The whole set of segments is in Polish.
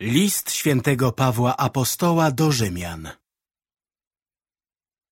List świętego Pawła Apostoła do Rzymian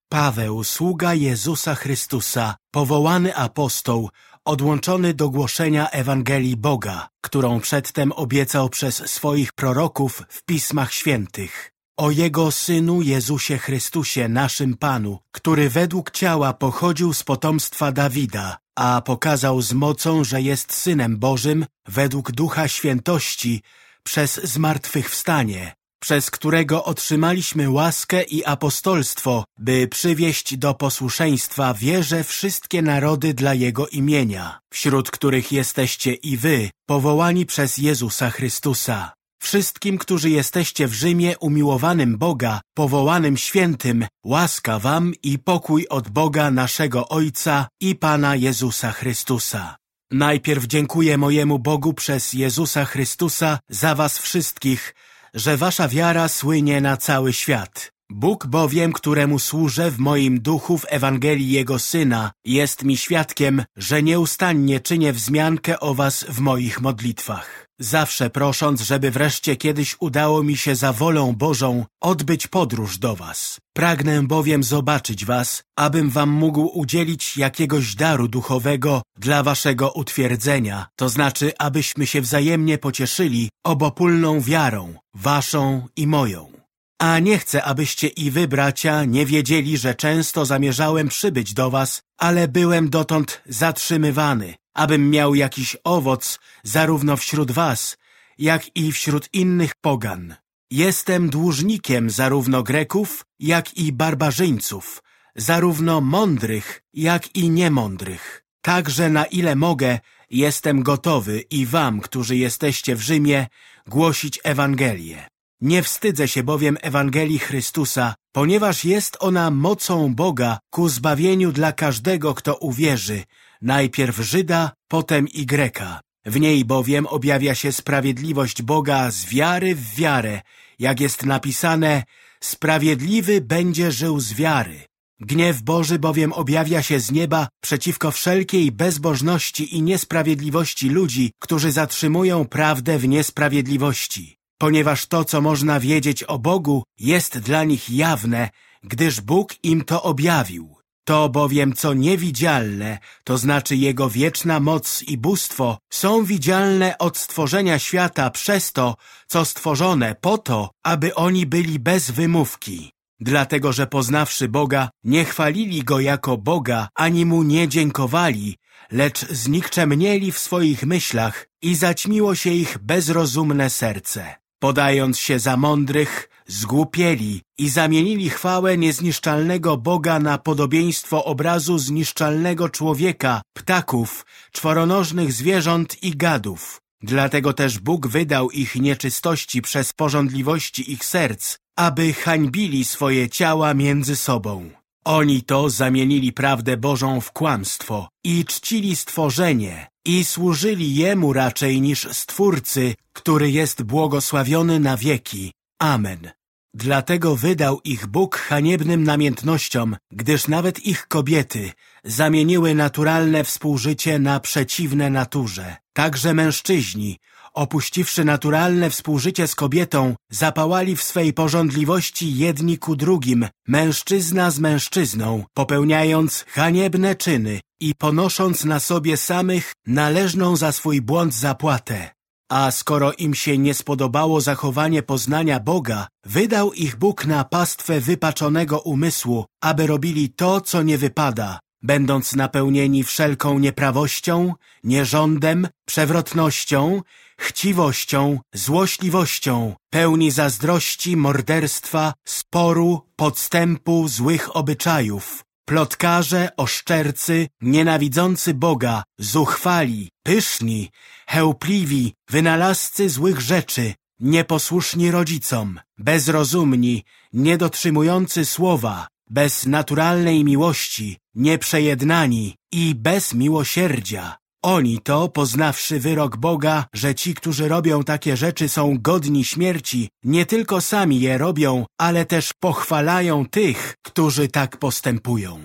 Paweł, sługa Jezusa Chrystusa, powołany apostoł, odłączony do głoszenia Ewangelii Boga, którą przedtem obiecał przez swoich proroków w Pismach Świętych. O Jego Synu Jezusie Chrystusie, naszym Panu, który według ciała pochodził z potomstwa Dawida, a pokazał z mocą, że jest Synem Bożym według Ducha Świętości, przez zmartwychwstanie, przez którego otrzymaliśmy łaskę i apostolstwo, by przywieść do posłuszeństwa wierze wszystkie narody dla Jego imienia, wśród których jesteście i wy, powołani przez Jezusa Chrystusa. Wszystkim, którzy jesteście w Rzymie umiłowanym Boga, powołanym świętym, łaska wam i pokój od Boga naszego Ojca i Pana Jezusa Chrystusa. Najpierw dziękuję mojemu Bogu przez Jezusa Chrystusa za was wszystkich, że wasza wiara słynie na cały świat. Bóg bowiem, któremu służę w moim duchu w Ewangelii Jego Syna, jest mi świadkiem, że nieustannie czynię wzmiankę o was w moich modlitwach. Zawsze prosząc, żeby wreszcie kiedyś udało mi się za wolą Bożą odbyć podróż do was. Pragnę bowiem zobaczyć was, abym wam mógł udzielić jakiegoś daru duchowego dla waszego utwierdzenia, to znaczy, abyśmy się wzajemnie pocieszyli obopólną wiarą, waszą i moją. A nie chcę, abyście i wy, bracia, nie wiedzieli, że często zamierzałem przybyć do was, ale byłem dotąd zatrzymywany, abym miał jakiś owoc zarówno wśród was, jak i wśród innych pogan. Jestem dłużnikiem zarówno Greków, jak i barbarzyńców, zarówno mądrych, jak i niemądrych. Także na ile mogę, jestem gotowy i wam, którzy jesteście w Rzymie, głosić Ewangelię. Nie wstydzę się bowiem Ewangelii Chrystusa, ponieważ jest ona mocą Boga ku zbawieniu dla każdego, kto uwierzy, najpierw Żyda, potem i Greka. W niej bowiem objawia się sprawiedliwość Boga z wiary w wiarę, jak jest napisane, sprawiedliwy będzie żył z wiary. Gniew Boży bowiem objawia się z nieba przeciwko wszelkiej bezbożności i niesprawiedliwości ludzi, którzy zatrzymują prawdę w niesprawiedliwości ponieważ to, co można wiedzieć o Bogu, jest dla nich jawne, gdyż Bóg im to objawił. To bowiem, co niewidzialne, to znaczy Jego wieczna moc i bóstwo, są widzialne od stworzenia świata przez to, co stworzone po to, aby oni byli bez wymówki. Dlatego, że poznawszy Boga, nie chwalili Go jako Boga, ani Mu nie dziękowali, lecz znikczemnieli w swoich myślach i zaćmiło się ich bezrozumne serce podając się za mądrych, zgłupieli i zamienili chwałę niezniszczalnego Boga na podobieństwo obrazu zniszczalnego człowieka, ptaków, czworonożnych zwierząt i gadów. Dlatego też Bóg wydał ich nieczystości przez porządliwości ich serc, aby hańbili swoje ciała między sobą. Oni to zamienili prawdę Bożą w kłamstwo i czcili stworzenie i służyli Jemu raczej niż Stwórcy, który jest błogosławiony na wieki. Amen. Dlatego wydał ich Bóg haniebnym namiętnościom, gdyż nawet ich kobiety zamieniły naturalne współżycie na przeciwne naturze. Także mężczyźni, opuściwszy naturalne współżycie z kobietą, zapałali w swej porządliwości jedni ku drugim, mężczyzna z mężczyzną, popełniając haniebne czyny i ponosząc na sobie samych należną za swój błąd zapłatę. A skoro im się nie spodobało zachowanie poznania Boga, wydał ich Bóg na pastwę wypaczonego umysłu, aby robili to, co nie wypada, będąc napełnieni wszelką nieprawością, nierządem, przewrotnością, chciwością, złośliwością, pełni zazdrości, morderstwa, sporu, podstępu, złych obyczajów, plotkarze, oszczercy, nienawidzący Boga, zuchwali, pyszni, chełpliwi, wynalazcy złych rzeczy, nieposłuszni rodzicom, bezrozumni, niedotrzymujący słowa, bez naturalnej miłości, nieprzejednani i bez miłosierdzia. Oni to, poznawszy wyrok Boga, że ci, którzy robią takie rzeczy są godni śmierci, nie tylko sami je robią, ale też pochwalają tych, którzy tak postępują.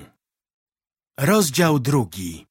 Rozdział drugi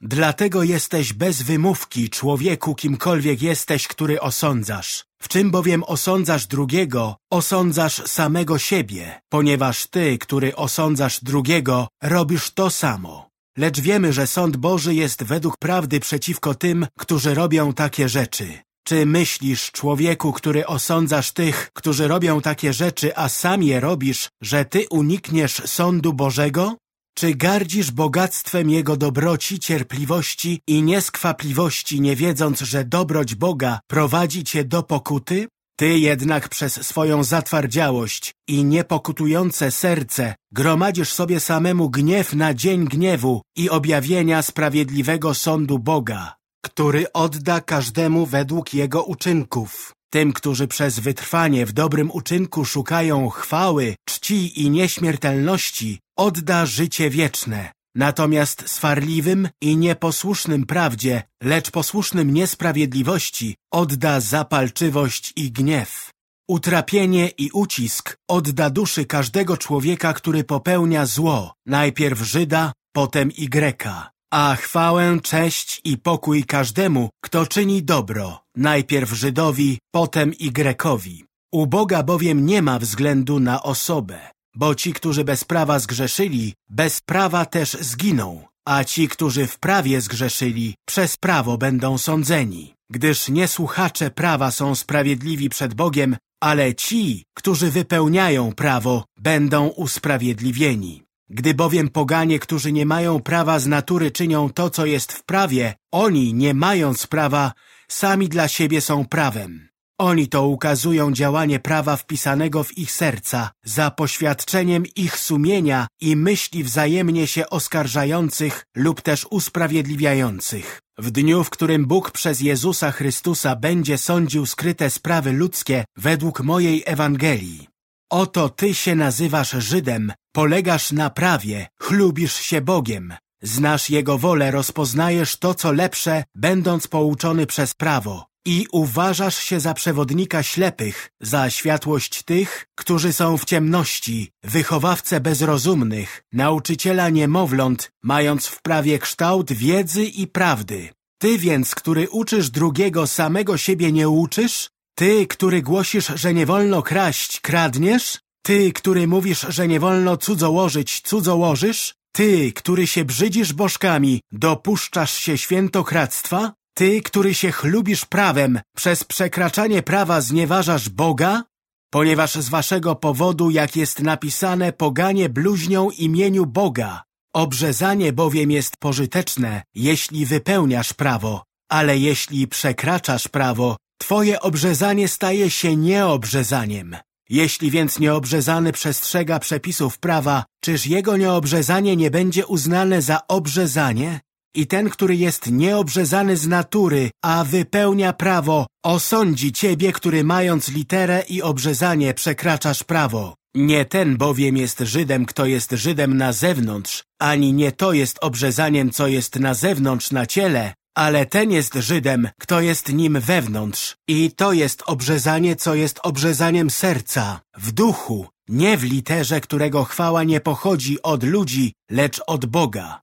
Dlatego jesteś bez wymówki, człowieku, kimkolwiek jesteś, który osądzasz. W czym bowiem osądzasz drugiego, osądzasz samego siebie, ponieważ ty, który osądzasz drugiego, robisz to samo. Lecz wiemy, że sąd Boży jest według prawdy przeciwko tym, którzy robią takie rzeczy. Czy myślisz, człowieku, który osądzasz tych, którzy robią takie rzeczy, a sam je robisz, że ty unikniesz sądu Bożego? Czy gardzisz bogactwem Jego dobroci, cierpliwości i nieskwapliwości, nie wiedząc, że dobroć Boga prowadzi cię do pokuty? Ty jednak przez swoją zatwardziałość i niepokutujące serce gromadzisz sobie samemu gniew na dzień gniewu i objawienia sprawiedliwego sądu Boga, który odda każdemu według jego uczynków. Tym, którzy przez wytrwanie w dobrym uczynku szukają chwały, czci i nieśmiertelności, odda życie wieczne. Natomiast swarliwym i nieposłusznym prawdzie, lecz posłusznym niesprawiedliwości, odda zapalczywość i gniew. Utrapienie i ucisk odda duszy każdego człowieka, który popełnia zło, najpierw Żyda, potem i Greka. A chwałę, cześć i pokój każdemu, kto czyni dobro, najpierw Żydowi, potem i Grekowi. U Boga bowiem nie ma względu na osobę, bo ci, którzy bez prawa zgrzeszyli, bez prawa też zginą, a ci, którzy w prawie zgrzeszyli, przez prawo będą sądzeni. Gdyż nie słuchacze prawa są sprawiedliwi przed Bogiem, ale ci, którzy wypełniają prawo, będą usprawiedliwieni. Gdy bowiem poganie, którzy nie mają prawa z natury czynią to, co jest w prawie, oni, nie mając prawa, sami dla siebie są prawem. Oni to ukazują działanie prawa wpisanego w ich serca, za poświadczeniem ich sumienia i myśli wzajemnie się oskarżających lub też usprawiedliwiających. W dniu, w którym Bóg przez Jezusa Chrystusa będzie sądził skryte sprawy ludzkie według mojej Ewangelii. Oto ty się nazywasz Żydem, polegasz na prawie, chlubisz się Bogiem, znasz Jego wolę, rozpoznajesz to, co lepsze, będąc pouczony przez prawo i uważasz się za przewodnika ślepych, za światłość tych, którzy są w ciemności, wychowawcę bezrozumnych, nauczyciela niemowląt, mając w prawie kształt wiedzy i prawdy. Ty więc, który uczysz drugiego, samego siebie nie uczysz? Ty, który głosisz, że nie wolno kraść, kradniesz? Ty, który mówisz, że nie wolno cudzołożyć, cudzołożysz? Ty, który się brzydzisz bożkami, dopuszczasz się świętokradztwa? Ty, który się chlubisz prawem, przez przekraczanie prawa znieważasz Boga? Ponieważ z waszego powodu, jak jest napisane, poganie bluźnią imieniu Boga. Obrzezanie bowiem jest pożyteczne, jeśli wypełniasz prawo, ale jeśli przekraczasz prawo, twoje obrzezanie staje się nieobrzezaniem. Jeśli więc nieobrzezany przestrzega przepisów prawa, czyż jego nieobrzezanie nie będzie uznane za obrzezanie? I ten, który jest nieobrzezany z natury, a wypełnia prawo, osądzi ciebie, który mając literę i obrzezanie przekraczasz prawo. Nie ten bowiem jest Żydem, kto jest Żydem na zewnątrz, ani nie to jest obrzezaniem, co jest na zewnątrz na ciele, ale ten jest Żydem, kto jest nim wewnątrz. I to jest obrzezanie, co jest obrzezaniem serca, w duchu, nie w literze, którego chwała nie pochodzi od ludzi, lecz od Boga.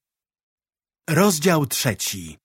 Rozdział trzeci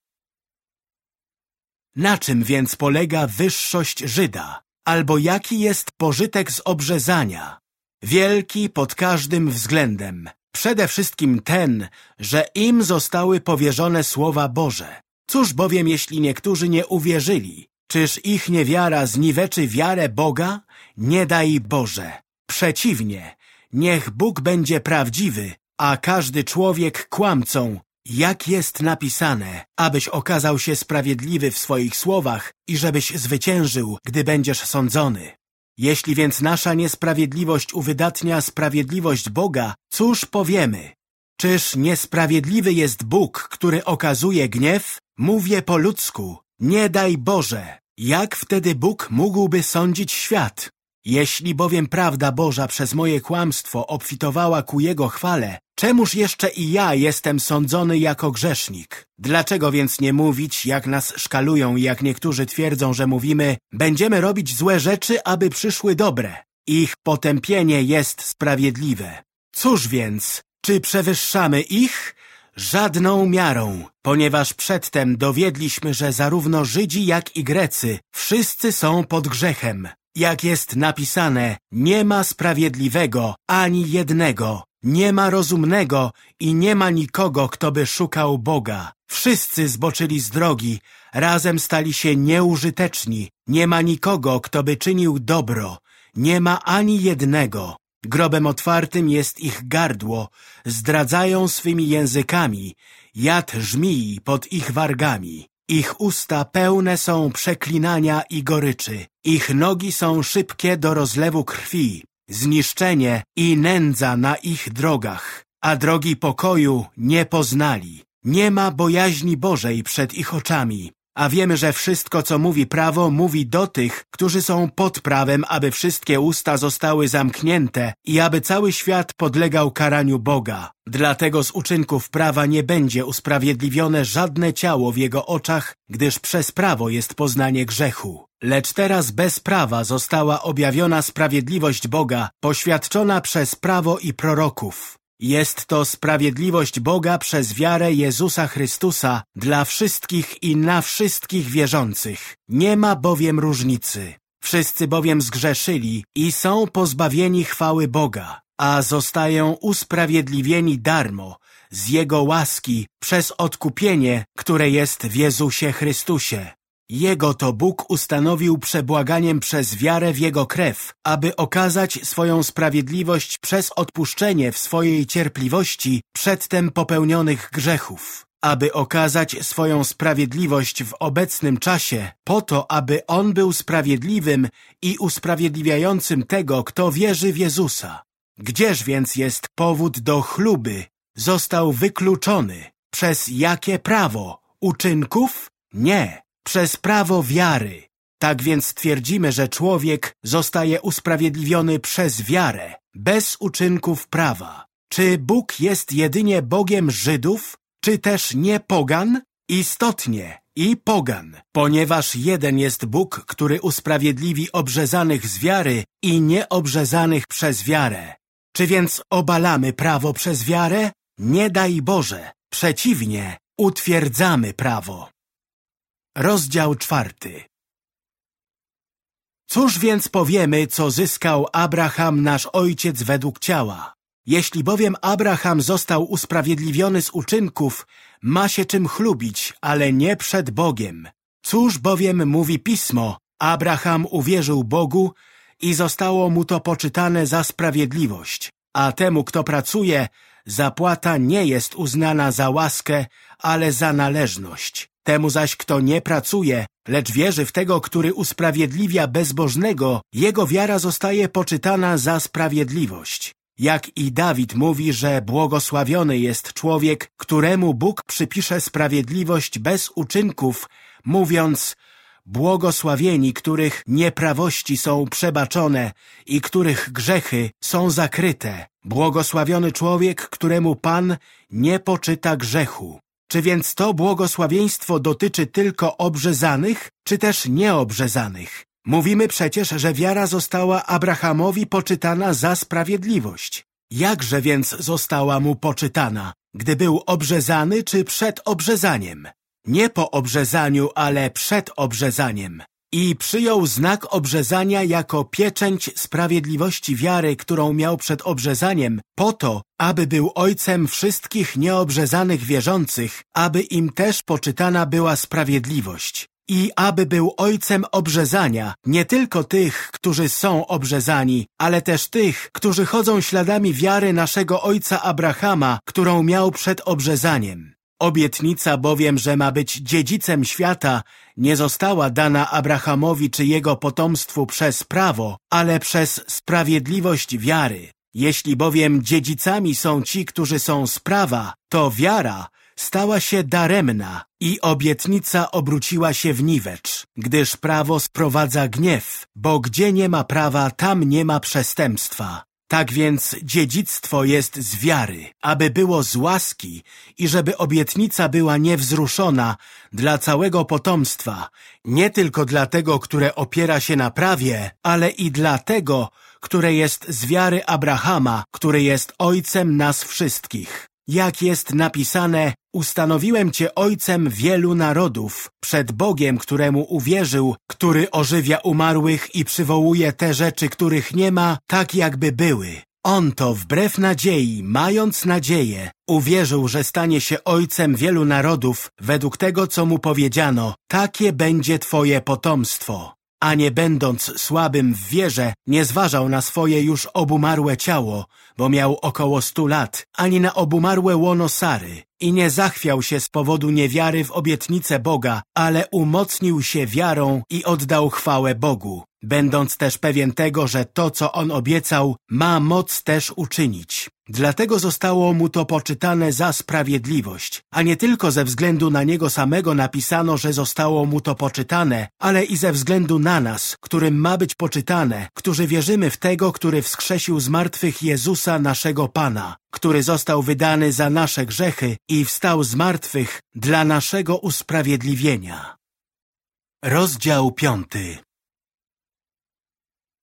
Na czym więc polega wyższość Żyda? Albo jaki jest pożytek z obrzezania? Wielki pod każdym względem. Przede wszystkim ten, że im zostały powierzone słowa Boże. Cóż bowiem, jeśli niektórzy nie uwierzyli? Czyż ich niewiara zniweczy wiarę Boga? Nie daj Boże. Przeciwnie, niech Bóg będzie prawdziwy, a każdy człowiek kłamcą, jak jest napisane, abyś okazał się sprawiedliwy w swoich słowach i żebyś zwyciężył, gdy będziesz sądzony. Jeśli więc nasza niesprawiedliwość uwydatnia sprawiedliwość Boga, cóż powiemy? Czyż niesprawiedliwy jest Bóg, który okazuje gniew? Mówię po ludzku, nie daj Boże. Jak wtedy Bóg mógłby sądzić świat? Jeśli bowiem prawda Boża przez moje kłamstwo obfitowała ku Jego chwale, czemuż jeszcze i ja jestem sądzony jako grzesznik? Dlaczego więc nie mówić, jak nas szkalują i jak niektórzy twierdzą, że mówimy, będziemy robić złe rzeczy, aby przyszły dobre? Ich potępienie jest sprawiedliwe. Cóż więc, czy przewyższamy ich? żadną miarą, ponieważ przedtem dowiedliśmy, że zarówno Żydzi, jak i Grecy wszyscy są pod grzechem. Jak jest napisane, nie ma sprawiedliwego ani jednego, nie ma rozumnego i nie ma nikogo, kto by szukał Boga. Wszyscy zboczyli z drogi, razem stali się nieużyteczni. Nie ma nikogo, kto by czynił dobro. Nie ma ani jednego. Grobem otwartym jest ich gardło, zdradzają swymi językami, jad żmii pod ich wargami. Ich usta pełne są przeklinania i goryczy. Ich nogi są szybkie do rozlewu krwi, zniszczenie i nędza na ich drogach, a drogi pokoju nie poznali. Nie ma bojaźni Bożej przed ich oczami. A wiemy, że wszystko, co mówi prawo, mówi do tych, którzy są pod prawem, aby wszystkie usta zostały zamknięte i aby cały świat podlegał karaniu Boga. Dlatego z uczynków prawa nie będzie usprawiedliwione żadne ciało w jego oczach, gdyż przez prawo jest poznanie grzechu. Lecz teraz bez prawa została objawiona sprawiedliwość Boga, poświadczona przez prawo i proroków. Jest to sprawiedliwość Boga przez wiarę Jezusa Chrystusa dla wszystkich i na wszystkich wierzących. Nie ma bowiem różnicy. Wszyscy bowiem zgrzeszyli i są pozbawieni chwały Boga, a zostają usprawiedliwieni darmo z Jego łaski przez odkupienie, które jest w Jezusie Chrystusie. Jego to Bóg ustanowił przebłaganiem przez wiarę w Jego krew, aby okazać swoją sprawiedliwość przez odpuszczenie w swojej cierpliwości przedtem popełnionych grzechów aby okazać swoją sprawiedliwość w obecnym czasie, po to, aby On był sprawiedliwym i usprawiedliwiającym tego, kto wierzy w Jezusa. Gdzież więc jest powód do chluby? Został wykluczony. Przez jakie prawo? Uczynków? Nie przez prawo wiary. Tak więc twierdzimy, że człowiek zostaje usprawiedliwiony przez wiarę, bez uczynków prawa. Czy Bóg jest jedynie Bogiem Żydów, czy też nie pogan? Istotnie i pogan, ponieważ jeden jest Bóg, który usprawiedliwi obrzezanych z wiary i nieobrzezanych przez wiarę. Czy więc obalamy prawo przez wiarę? Nie daj Boże. Przeciwnie, utwierdzamy prawo. Rozdział czwarty Cóż więc powiemy, co zyskał Abraham, nasz ojciec, według ciała? Jeśli bowiem Abraham został usprawiedliwiony z uczynków, ma się czym chlubić, ale nie przed Bogiem. Cóż bowiem mówi Pismo? Abraham uwierzył Bogu i zostało mu to poczytane za sprawiedliwość. A temu, kto pracuje, zapłata nie jest uznana za łaskę, ale za należność. Temu zaś, kto nie pracuje, lecz wierzy w tego, który usprawiedliwia bezbożnego, jego wiara zostaje poczytana za sprawiedliwość. Jak i Dawid mówi, że błogosławiony jest człowiek, któremu Bóg przypisze sprawiedliwość bez uczynków, mówiąc Błogosławieni, których nieprawości są przebaczone i których grzechy są zakryte. Błogosławiony człowiek, któremu Pan nie poczyta grzechu. Czy więc to błogosławieństwo dotyczy tylko obrzezanych, czy też nieobrzezanych? Mówimy przecież, że wiara została Abrahamowi poczytana za sprawiedliwość. Jakże więc została mu poczytana? Gdy był obrzezany czy przed obrzezaniem? Nie po obrzezaniu, ale przed obrzezaniem i przyjął znak obrzezania jako pieczęć sprawiedliwości wiary, którą miał przed obrzezaniem, po to, aby był ojcem wszystkich nieobrzezanych wierzących, aby im też poczytana była sprawiedliwość. I aby był ojcem obrzezania, nie tylko tych, którzy są obrzezani, ale też tych, którzy chodzą śladami wiary naszego ojca Abrahama, którą miał przed obrzezaniem. Obietnica bowiem, że ma być dziedzicem świata, nie została dana Abrahamowi czy jego potomstwu przez prawo, ale przez sprawiedliwość wiary. Jeśli bowiem dziedzicami są ci, którzy są z prawa, to wiara stała się daremna i obietnica obróciła się w niwecz, gdyż prawo sprowadza gniew, bo gdzie nie ma prawa, tam nie ma przestępstwa. Tak więc dziedzictwo jest z wiary, aby było z łaski i żeby obietnica była niewzruszona dla całego potomstwa, nie tylko dla tego, które opiera się na prawie, ale i dla tego, które jest z wiary Abrahama, który jest ojcem nas wszystkich. jak jest napisane, ustanowiłem Cię ojcem wielu narodów, przed Bogiem, któremu uwierzył, który ożywia umarłych i przywołuje te rzeczy, których nie ma, tak jakby były. On to wbrew nadziei, mając nadzieję, uwierzył, że stanie się ojcem wielu narodów, według tego, co mu powiedziano, takie będzie Twoje potomstwo a nie będąc słabym w wierze, nie zważał na swoje już obumarłe ciało, bo miał około stu lat, ani na obumarłe łono Sary i nie zachwiał się z powodu niewiary w obietnicę Boga, ale umocnił się wiarą i oddał chwałę Bogu, będąc też pewien tego, że to, co on obiecał, ma moc też uczynić. Dlatego zostało mu to poczytane za sprawiedliwość, a nie tylko ze względu na niego samego napisano, że zostało mu to poczytane, ale i ze względu na nas, którym ma być poczytane, którzy wierzymy w tego, który wskrzesił z martwych Jezusa naszego Pana, który został wydany za nasze grzechy i wstał z martwych dla naszego usprawiedliwienia. Rozdział piąty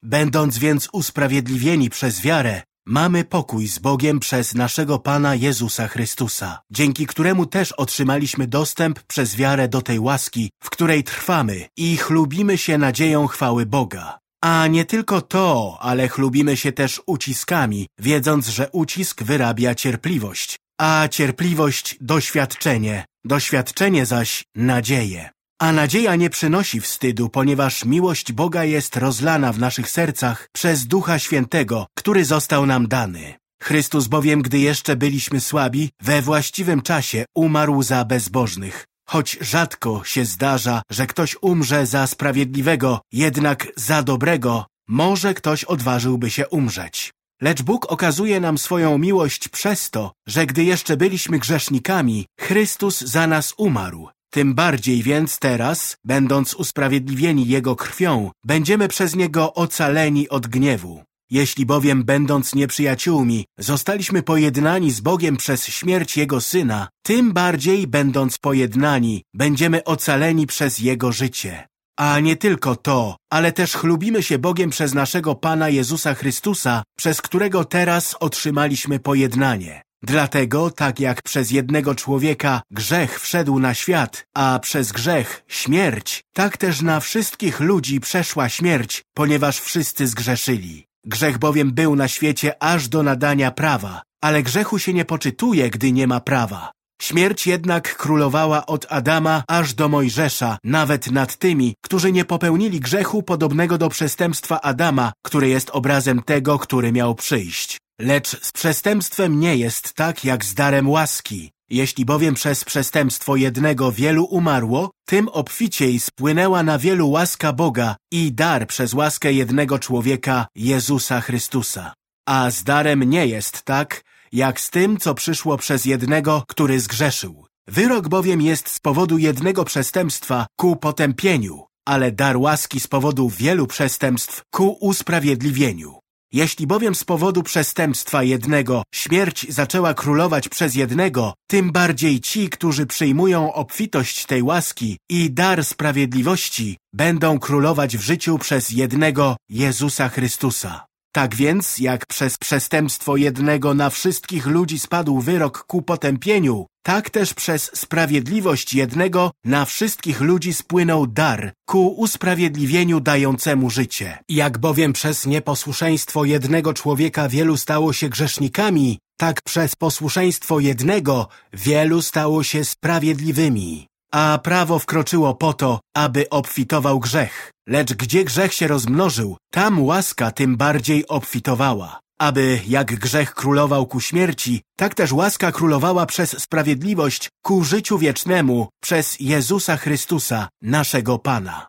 Będąc więc usprawiedliwieni przez wiarę, Mamy pokój z Bogiem przez naszego Pana Jezusa Chrystusa, dzięki któremu też otrzymaliśmy dostęp przez wiarę do tej łaski, w której trwamy i chlubimy się nadzieją chwały Boga. A nie tylko to, ale chlubimy się też uciskami, wiedząc, że ucisk wyrabia cierpliwość, a cierpliwość doświadczenie, doświadczenie zaś nadzieję. A nadzieja nie przynosi wstydu, ponieważ miłość Boga jest rozlana w naszych sercach przez Ducha Świętego, który został nam dany. Chrystus bowiem, gdy jeszcze byliśmy słabi, we właściwym czasie umarł za bezbożnych. Choć rzadko się zdarza, że ktoś umrze za sprawiedliwego, jednak za dobrego, może ktoś odważyłby się umrzeć. Lecz Bóg okazuje nam swoją miłość przez to, że gdy jeszcze byliśmy grzesznikami, Chrystus za nas umarł. Tym bardziej więc teraz, będąc usprawiedliwieni Jego krwią, będziemy przez Niego ocaleni od gniewu. Jeśli bowiem, będąc nieprzyjaciółmi, zostaliśmy pojednani z Bogiem przez śmierć Jego Syna, tym bardziej, będąc pojednani, będziemy ocaleni przez Jego życie. A nie tylko to, ale też chlubimy się Bogiem przez naszego Pana Jezusa Chrystusa, przez którego teraz otrzymaliśmy pojednanie. Dlatego, tak jak przez jednego człowieka grzech wszedł na świat, a przez grzech śmierć, tak też na wszystkich ludzi przeszła śmierć, ponieważ wszyscy zgrzeszyli. Grzech bowiem był na świecie aż do nadania prawa, ale grzechu się nie poczytuje, gdy nie ma prawa. Śmierć jednak królowała od Adama aż do Mojżesza, nawet nad tymi, którzy nie popełnili grzechu podobnego do przestępstwa Adama, który jest obrazem tego, który miał przyjść. Lecz z przestępstwem nie jest tak jak z darem łaski. Jeśli bowiem przez przestępstwo jednego wielu umarło, tym obficiej spłynęła na wielu łaska Boga i dar przez łaskę jednego człowieka, Jezusa Chrystusa. A z darem nie jest tak, jak z tym, co przyszło przez jednego, który zgrzeszył. Wyrok bowiem jest z powodu jednego przestępstwa ku potępieniu, ale dar łaski z powodu wielu przestępstw ku usprawiedliwieniu. Jeśli bowiem z powodu przestępstwa jednego śmierć zaczęła królować przez jednego, tym bardziej ci, którzy przyjmują obfitość tej łaski i dar sprawiedliwości, będą królować w życiu przez jednego Jezusa Chrystusa. Tak więc, jak przez przestępstwo jednego na wszystkich ludzi spadł wyrok ku potępieniu, tak też przez sprawiedliwość jednego na wszystkich ludzi spłynął dar ku usprawiedliwieniu dającemu życie. Jak bowiem przez nieposłuszeństwo jednego człowieka wielu stało się grzesznikami, tak przez posłuszeństwo jednego wielu stało się sprawiedliwymi. A prawo wkroczyło po to, aby obfitował grzech. Lecz gdzie grzech się rozmnożył, tam łaska tym bardziej obfitowała. Aby jak grzech królował ku śmierci, tak też łaska królowała przez sprawiedliwość ku życiu wiecznemu przez Jezusa Chrystusa, naszego Pana.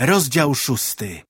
Rozdział szósty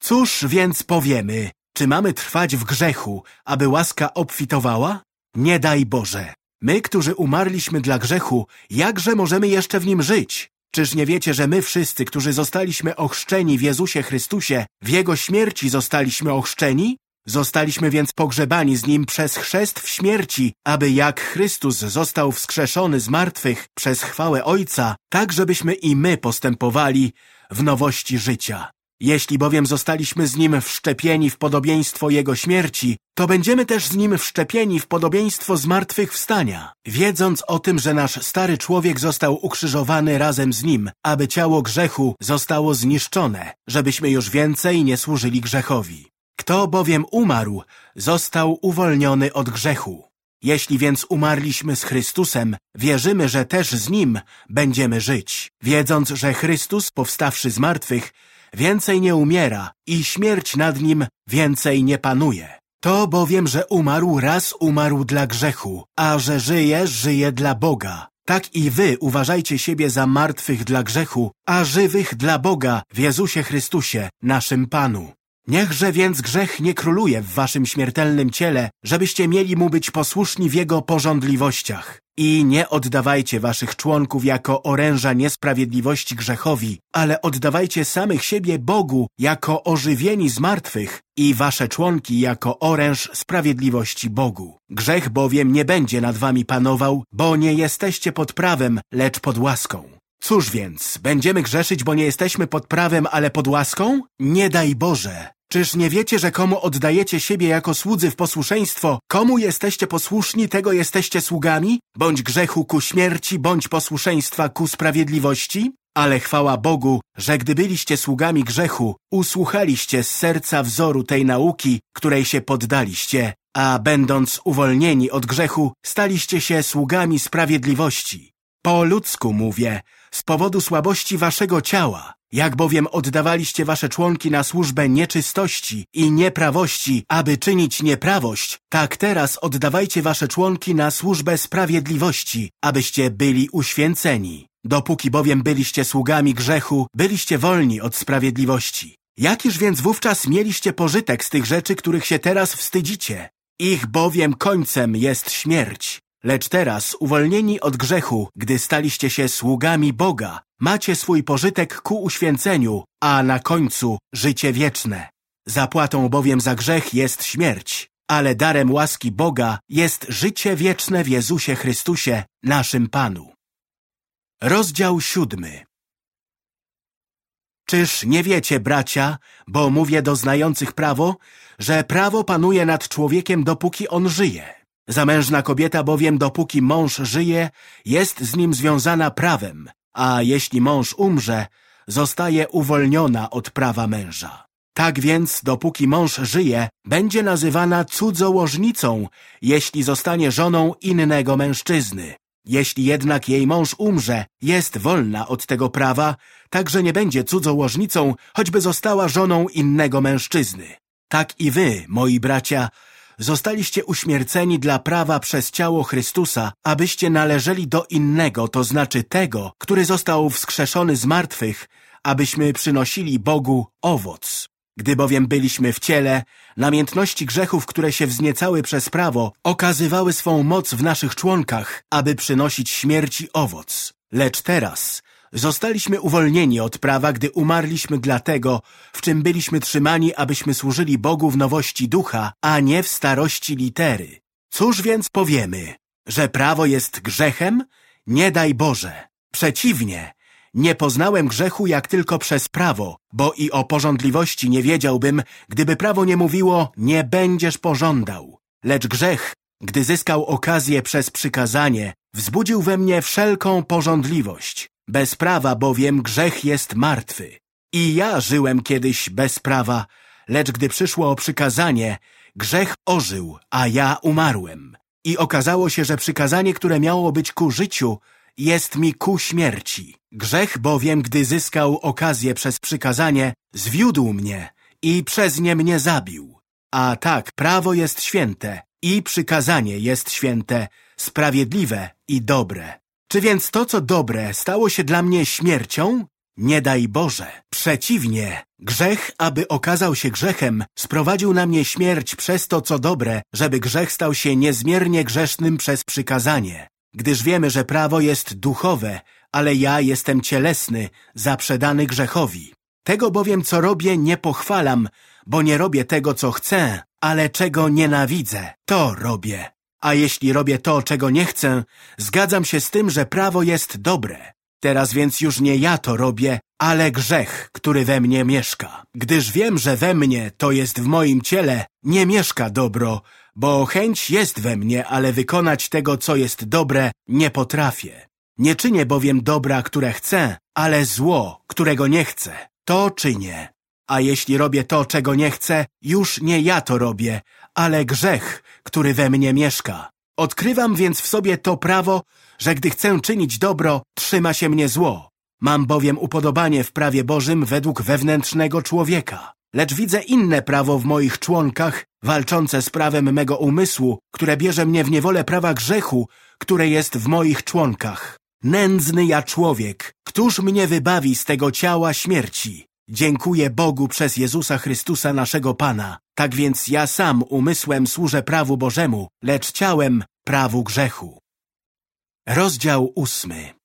Cóż więc powiemy? Czy mamy trwać w grzechu, aby łaska obfitowała? Nie daj Boże. My, którzy umarliśmy dla grzechu, jakże możemy jeszcze w nim żyć? Czyż nie wiecie, że my wszyscy, którzy zostaliśmy ochrzczeni w Jezusie Chrystusie, w Jego śmierci zostaliśmy ochrzczeni? Zostaliśmy więc pogrzebani z Nim przez chrzest w śmierci, aby jak Chrystus został wskrzeszony z martwych przez chwałę Ojca, tak żebyśmy i my postępowali w nowości życia. Jeśli bowiem zostaliśmy z Nim wszczepieni w podobieństwo Jego śmierci, to będziemy też z Nim wszczepieni w podobieństwo zmartwychwstania, wiedząc o tym, że nasz stary człowiek został ukrzyżowany razem z Nim, aby ciało grzechu zostało zniszczone, żebyśmy już więcej nie służyli grzechowi. Kto bowiem umarł, został uwolniony od grzechu. Jeśli więc umarliśmy z Chrystusem, wierzymy, że też z Nim będziemy żyć, wiedząc, że Chrystus, powstawszy z martwych, więcej nie umiera i śmierć nad Nim więcej nie panuje. To bowiem, że umarł, raz umarł dla grzechu, a że żyje, żyje dla Boga. Tak i wy uważajcie siebie za martwych dla grzechu, a żywych dla Boga w Jezusie Chrystusie, naszym Panu. Niechże więc grzech nie króluje w waszym śmiertelnym ciele, żebyście mieli mu być posłuszni w jego porządliwościach. I nie oddawajcie waszych członków jako oręża niesprawiedliwości grzechowi, ale oddawajcie samych siebie Bogu jako ożywieni z martwych i wasze członki jako oręż sprawiedliwości Bogu. Grzech bowiem nie będzie nad wami panował, bo nie jesteście pod prawem, lecz pod łaską. Cóż więc, będziemy grzeszyć, bo nie jesteśmy pod prawem, ale pod łaską? Nie daj Boże! Czyż nie wiecie, że komu oddajecie siebie jako słudzy w posłuszeństwo, komu jesteście posłuszni, tego jesteście sługami? Bądź grzechu ku śmierci, bądź posłuszeństwa ku sprawiedliwości? Ale chwała Bogu, że gdy byliście sługami grzechu, usłuchaliście z serca wzoru tej nauki, której się poddaliście, a będąc uwolnieni od grzechu, staliście się sługami sprawiedliwości. Po ludzku mówię, z powodu słabości waszego ciała, jak bowiem oddawaliście wasze członki na służbę nieczystości i nieprawości, aby czynić nieprawość, tak teraz oddawajcie wasze członki na służbę sprawiedliwości, abyście byli uświęceni. Dopóki bowiem byliście sługami grzechu, byliście wolni od sprawiedliwości. Jakiż więc wówczas mieliście pożytek z tych rzeczy, których się teraz wstydzicie? Ich bowiem końcem jest śmierć. Lecz teraz, uwolnieni od grzechu, gdy staliście się sługami Boga, macie swój pożytek ku uświęceniu, a na końcu życie wieczne. Zapłatą bowiem za grzech jest śmierć, ale darem łaski Boga jest życie wieczne w Jezusie Chrystusie, naszym Panu. Rozdział siódmy Czyż nie wiecie, bracia, bo mówię do znających prawo, że prawo panuje nad człowiekiem, dopóki on żyje? Zamężna kobieta bowiem, dopóki mąż żyje, jest z nim związana prawem, a jeśli mąż umrze, zostaje uwolniona od prawa męża. Tak więc, dopóki mąż żyje, będzie nazywana cudzołożnicą, jeśli zostanie żoną innego mężczyzny. Jeśli jednak jej mąż umrze, jest wolna od tego prawa, także nie będzie cudzołożnicą, choćby została żoną innego mężczyzny. Tak i wy, moi bracia, zostaliście uśmierceni dla prawa przez ciało Chrystusa, abyście należeli do innego, to znaczy tego, który został wskrzeszony z martwych, abyśmy przynosili Bogu owoc. Gdy bowiem byliśmy w ciele, namiętności grzechów, które się wzniecały przez prawo, okazywały swą moc w naszych członkach, aby przynosić śmierci owoc. Lecz teraz, Zostaliśmy uwolnieni od prawa, gdy umarliśmy dla tego, w czym byliśmy trzymani, abyśmy służyli Bogu w nowości ducha, a nie w starości litery. Cóż więc powiemy? Że prawo jest grzechem? Nie daj Boże. Przeciwnie, nie poznałem grzechu jak tylko przez prawo, bo i o porządliwości nie wiedziałbym, gdyby prawo nie mówiło, nie będziesz pożądał. Lecz grzech, gdy zyskał okazję przez przykazanie, wzbudził we mnie wszelką porządliwość. Bez prawa bowiem grzech jest martwy. I ja żyłem kiedyś bez prawa, lecz gdy przyszło o przykazanie, grzech ożył, a ja umarłem. I okazało się, że przykazanie, które miało być ku życiu, jest mi ku śmierci. Grzech bowiem, gdy zyskał okazję przez przykazanie, zwiódł mnie i przez nie mnie zabił. A tak, prawo jest święte i przykazanie jest święte, sprawiedliwe i dobre. Czy więc to, co dobre, stało się dla mnie śmiercią? Nie daj Boże. Przeciwnie, grzech, aby okazał się grzechem, sprowadził na mnie śmierć przez to, co dobre, żeby grzech stał się niezmiernie grzesznym przez przykazanie. Gdyż wiemy, że prawo jest duchowe, ale ja jestem cielesny, zaprzedany grzechowi. Tego bowiem, co robię, nie pochwalam, bo nie robię tego, co chcę, ale czego nienawidzę, to robię. A jeśli robię to, czego nie chcę, zgadzam się z tym, że prawo jest dobre. Teraz więc już nie ja to robię, ale grzech, który we mnie mieszka. Gdyż wiem, że we mnie, to jest w moim ciele, nie mieszka dobro, bo chęć jest we mnie, ale wykonać tego, co jest dobre, nie potrafię. Nie czynię bowiem dobra, które chcę, ale zło, którego nie chcę. To czynię. A jeśli robię to, czego nie chcę, już nie ja to robię, ale grzech, który we mnie mieszka. Odkrywam więc w sobie to prawo, że gdy chcę czynić dobro, trzyma się mnie zło. Mam bowiem upodobanie w prawie Bożym według wewnętrznego człowieka. Lecz widzę inne prawo w moich członkach, walczące z prawem mego umysłu, które bierze mnie w niewolę prawa grzechu, które jest w moich członkach. Nędzny ja człowiek, któż mnie wybawi z tego ciała śmierci? Dziękuję Bogu przez Jezusa Chrystusa naszego Pana. Tak więc ja sam umysłem służę prawu Bożemu, lecz ciałem prawu grzechu. Rozdział ósmy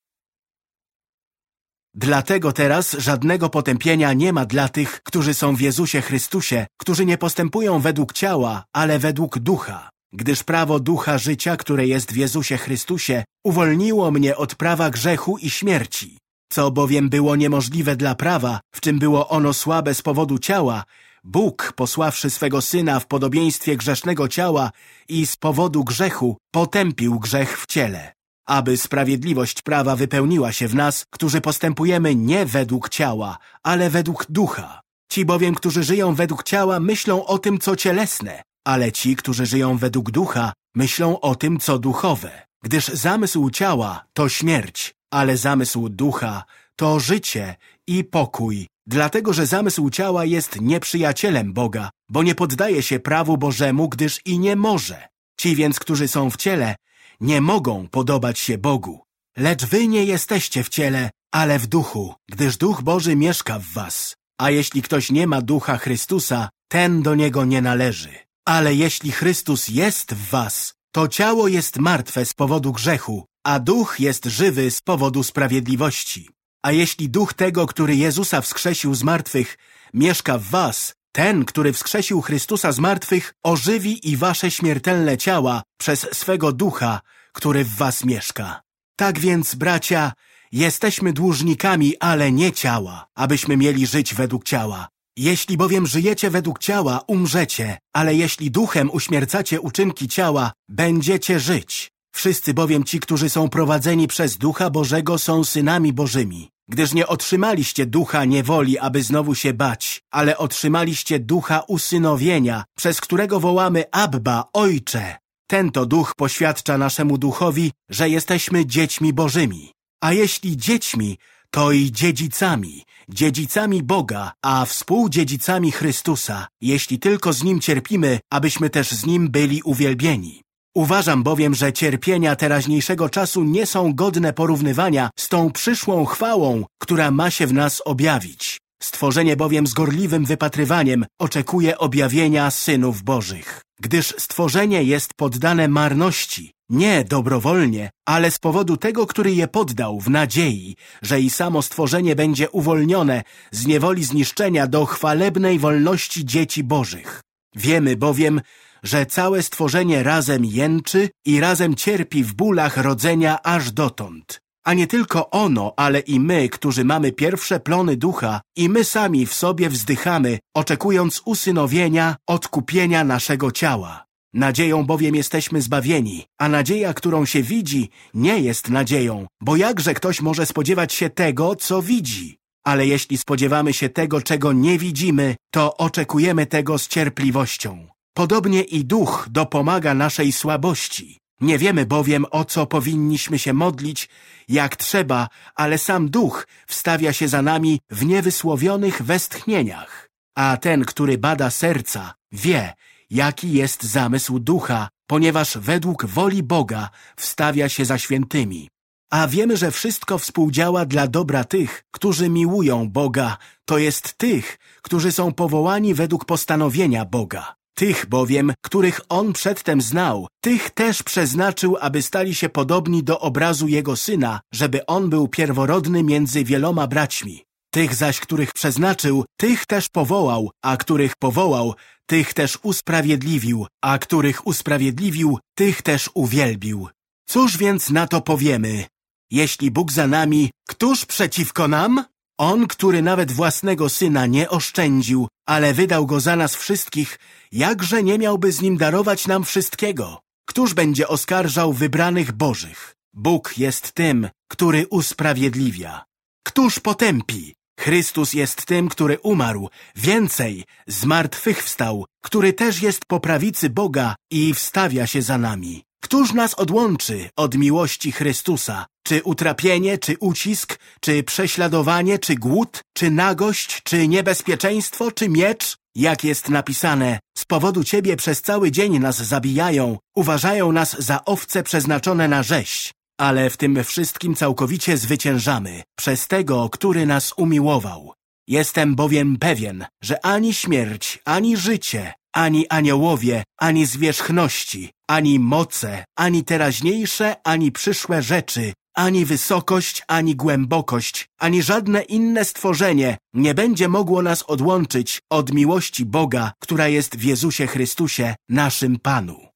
Dlatego teraz żadnego potępienia nie ma dla tych, którzy są w Jezusie Chrystusie, którzy nie postępują według ciała, ale według ducha. Gdyż prawo ducha życia, które jest w Jezusie Chrystusie, uwolniło mnie od prawa grzechu i śmierci. Co bowiem było niemożliwe dla prawa, w czym było ono słabe z powodu ciała, Bóg, posławszy swego Syna w podobieństwie grzesznego ciała i z powodu grzechu, potępił grzech w ciele aby sprawiedliwość prawa wypełniła się w nas, którzy postępujemy nie według ciała, ale według ducha. Ci bowiem, którzy żyją według ciała, myślą o tym, co cielesne, ale ci, którzy żyją według ducha, myślą o tym, co duchowe. Gdyż zamysł ciała to śmierć, ale zamysł ducha to życie i pokój. Dlatego, że zamysł ciała jest nieprzyjacielem Boga, bo nie poddaje się prawu Bożemu, gdyż i nie może. Ci więc, którzy są w ciele, nie mogą podobać się Bogu. Lecz wy nie jesteście w ciele, ale w duchu, gdyż Duch Boży mieszka w was. A jeśli ktoś nie ma Ducha Chrystusa, ten do niego nie należy. Ale jeśli Chrystus jest w was, to ciało jest martwe z powodu grzechu, a duch jest żywy z powodu sprawiedliwości. A jeśli duch tego, który Jezusa wskrzesił z martwych, mieszka w was, ten, który wskrzesił Chrystusa z martwych, ożywi i wasze śmiertelne ciała przez swego ducha, który w was mieszka. Tak więc, bracia, jesteśmy dłużnikami, ale nie ciała, abyśmy mieli żyć według ciała. Jeśli bowiem żyjecie według ciała, umrzecie, ale jeśli duchem uśmiercacie uczynki ciała, będziecie żyć. Wszyscy bowiem ci, którzy są prowadzeni przez Ducha Bożego, są synami Bożymi gdyż nie otrzymaliście ducha niewoli, aby znowu się bać, ale otrzymaliście ducha usynowienia, przez którego wołamy Abba, Ojcze. Ten to duch poświadcza naszemu duchowi, że jesteśmy dziećmi bożymi. A jeśli dziećmi, to i dziedzicami, dziedzicami Boga, a współdziedzicami Chrystusa, jeśli tylko z Nim cierpimy, abyśmy też z Nim byli uwielbieni. Uważam bowiem, że cierpienia teraźniejszego czasu nie są godne porównywania z tą przyszłą chwałą, która ma się w nas objawić. Stworzenie bowiem z gorliwym wypatrywaniem oczekuje objawienia synów bożych. Gdyż stworzenie jest poddane marności, nie dobrowolnie, ale z powodu tego, który je poddał w nadziei, że i samo stworzenie będzie uwolnione z niewoli zniszczenia do chwalebnej wolności dzieci bożych. Wiemy bowiem, że całe stworzenie razem jęczy i razem cierpi w bólach rodzenia aż dotąd. A nie tylko ono, ale i my, którzy mamy pierwsze plony ducha i my sami w sobie wzdychamy, oczekując usynowienia, odkupienia naszego ciała. Nadzieją bowiem jesteśmy zbawieni, a nadzieja, którą się widzi, nie jest nadzieją, bo jakże ktoś może spodziewać się tego, co widzi? Ale jeśli spodziewamy się tego, czego nie widzimy, to oczekujemy tego z cierpliwością. Podobnie i duch dopomaga naszej słabości. Nie wiemy bowiem, o co powinniśmy się modlić, jak trzeba, ale sam duch wstawia się za nami w niewysłowionych westchnieniach. A ten, który bada serca, wie, jaki jest zamysł ducha, ponieważ według woli Boga wstawia się za świętymi. A wiemy, że wszystko współdziała dla dobra tych, którzy miłują Boga, to jest tych, którzy są powołani według postanowienia Boga. Tych bowiem, których On przedtem znał, tych też przeznaczył, aby stali się podobni do obrazu Jego Syna, żeby On był pierworodny między wieloma braćmi. Tych zaś, których przeznaczył, tych też powołał, a których powołał, tych też usprawiedliwił, a których usprawiedliwił, tych też uwielbił. Cóż więc na to powiemy? Jeśli Bóg za nami, któż przeciwko nam? On, który nawet własnego Syna nie oszczędził, ale wydał Go za nas wszystkich, jakże nie miałby z Nim darować nam wszystkiego? Któż będzie oskarżał wybranych Bożych? Bóg jest tym, który usprawiedliwia. Któż potępi? Chrystus jest tym, który umarł, więcej, zmartwychwstał, który też jest po prawicy Boga i wstawia się za nami. Któż nas odłączy od miłości Chrystusa? Czy utrapienie, czy ucisk, czy prześladowanie, czy głód, czy nagość, czy niebezpieczeństwo, czy miecz? Jak jest napisane, z powodu Ciebie przez cały dzień nas zabijają, uważają nas za owce przeznaczone na rzeź. Ale w tym wszystkim całkowicie zwyciężamy, przez Tego, który nas umiłował. Jestem bowiem pewien, że ani śmierć, ani życie, ani aniołowie, ani zwierzchności, ani moce, ani teraźniejsze, ani przyszłe rzeczy, ani wysokość, ani głębokość, ani żadne inne stworzenie nie będzie mogło nas odłączyć od miłości Boga, która jest w Jezusie Chrystusie, naszym Panu.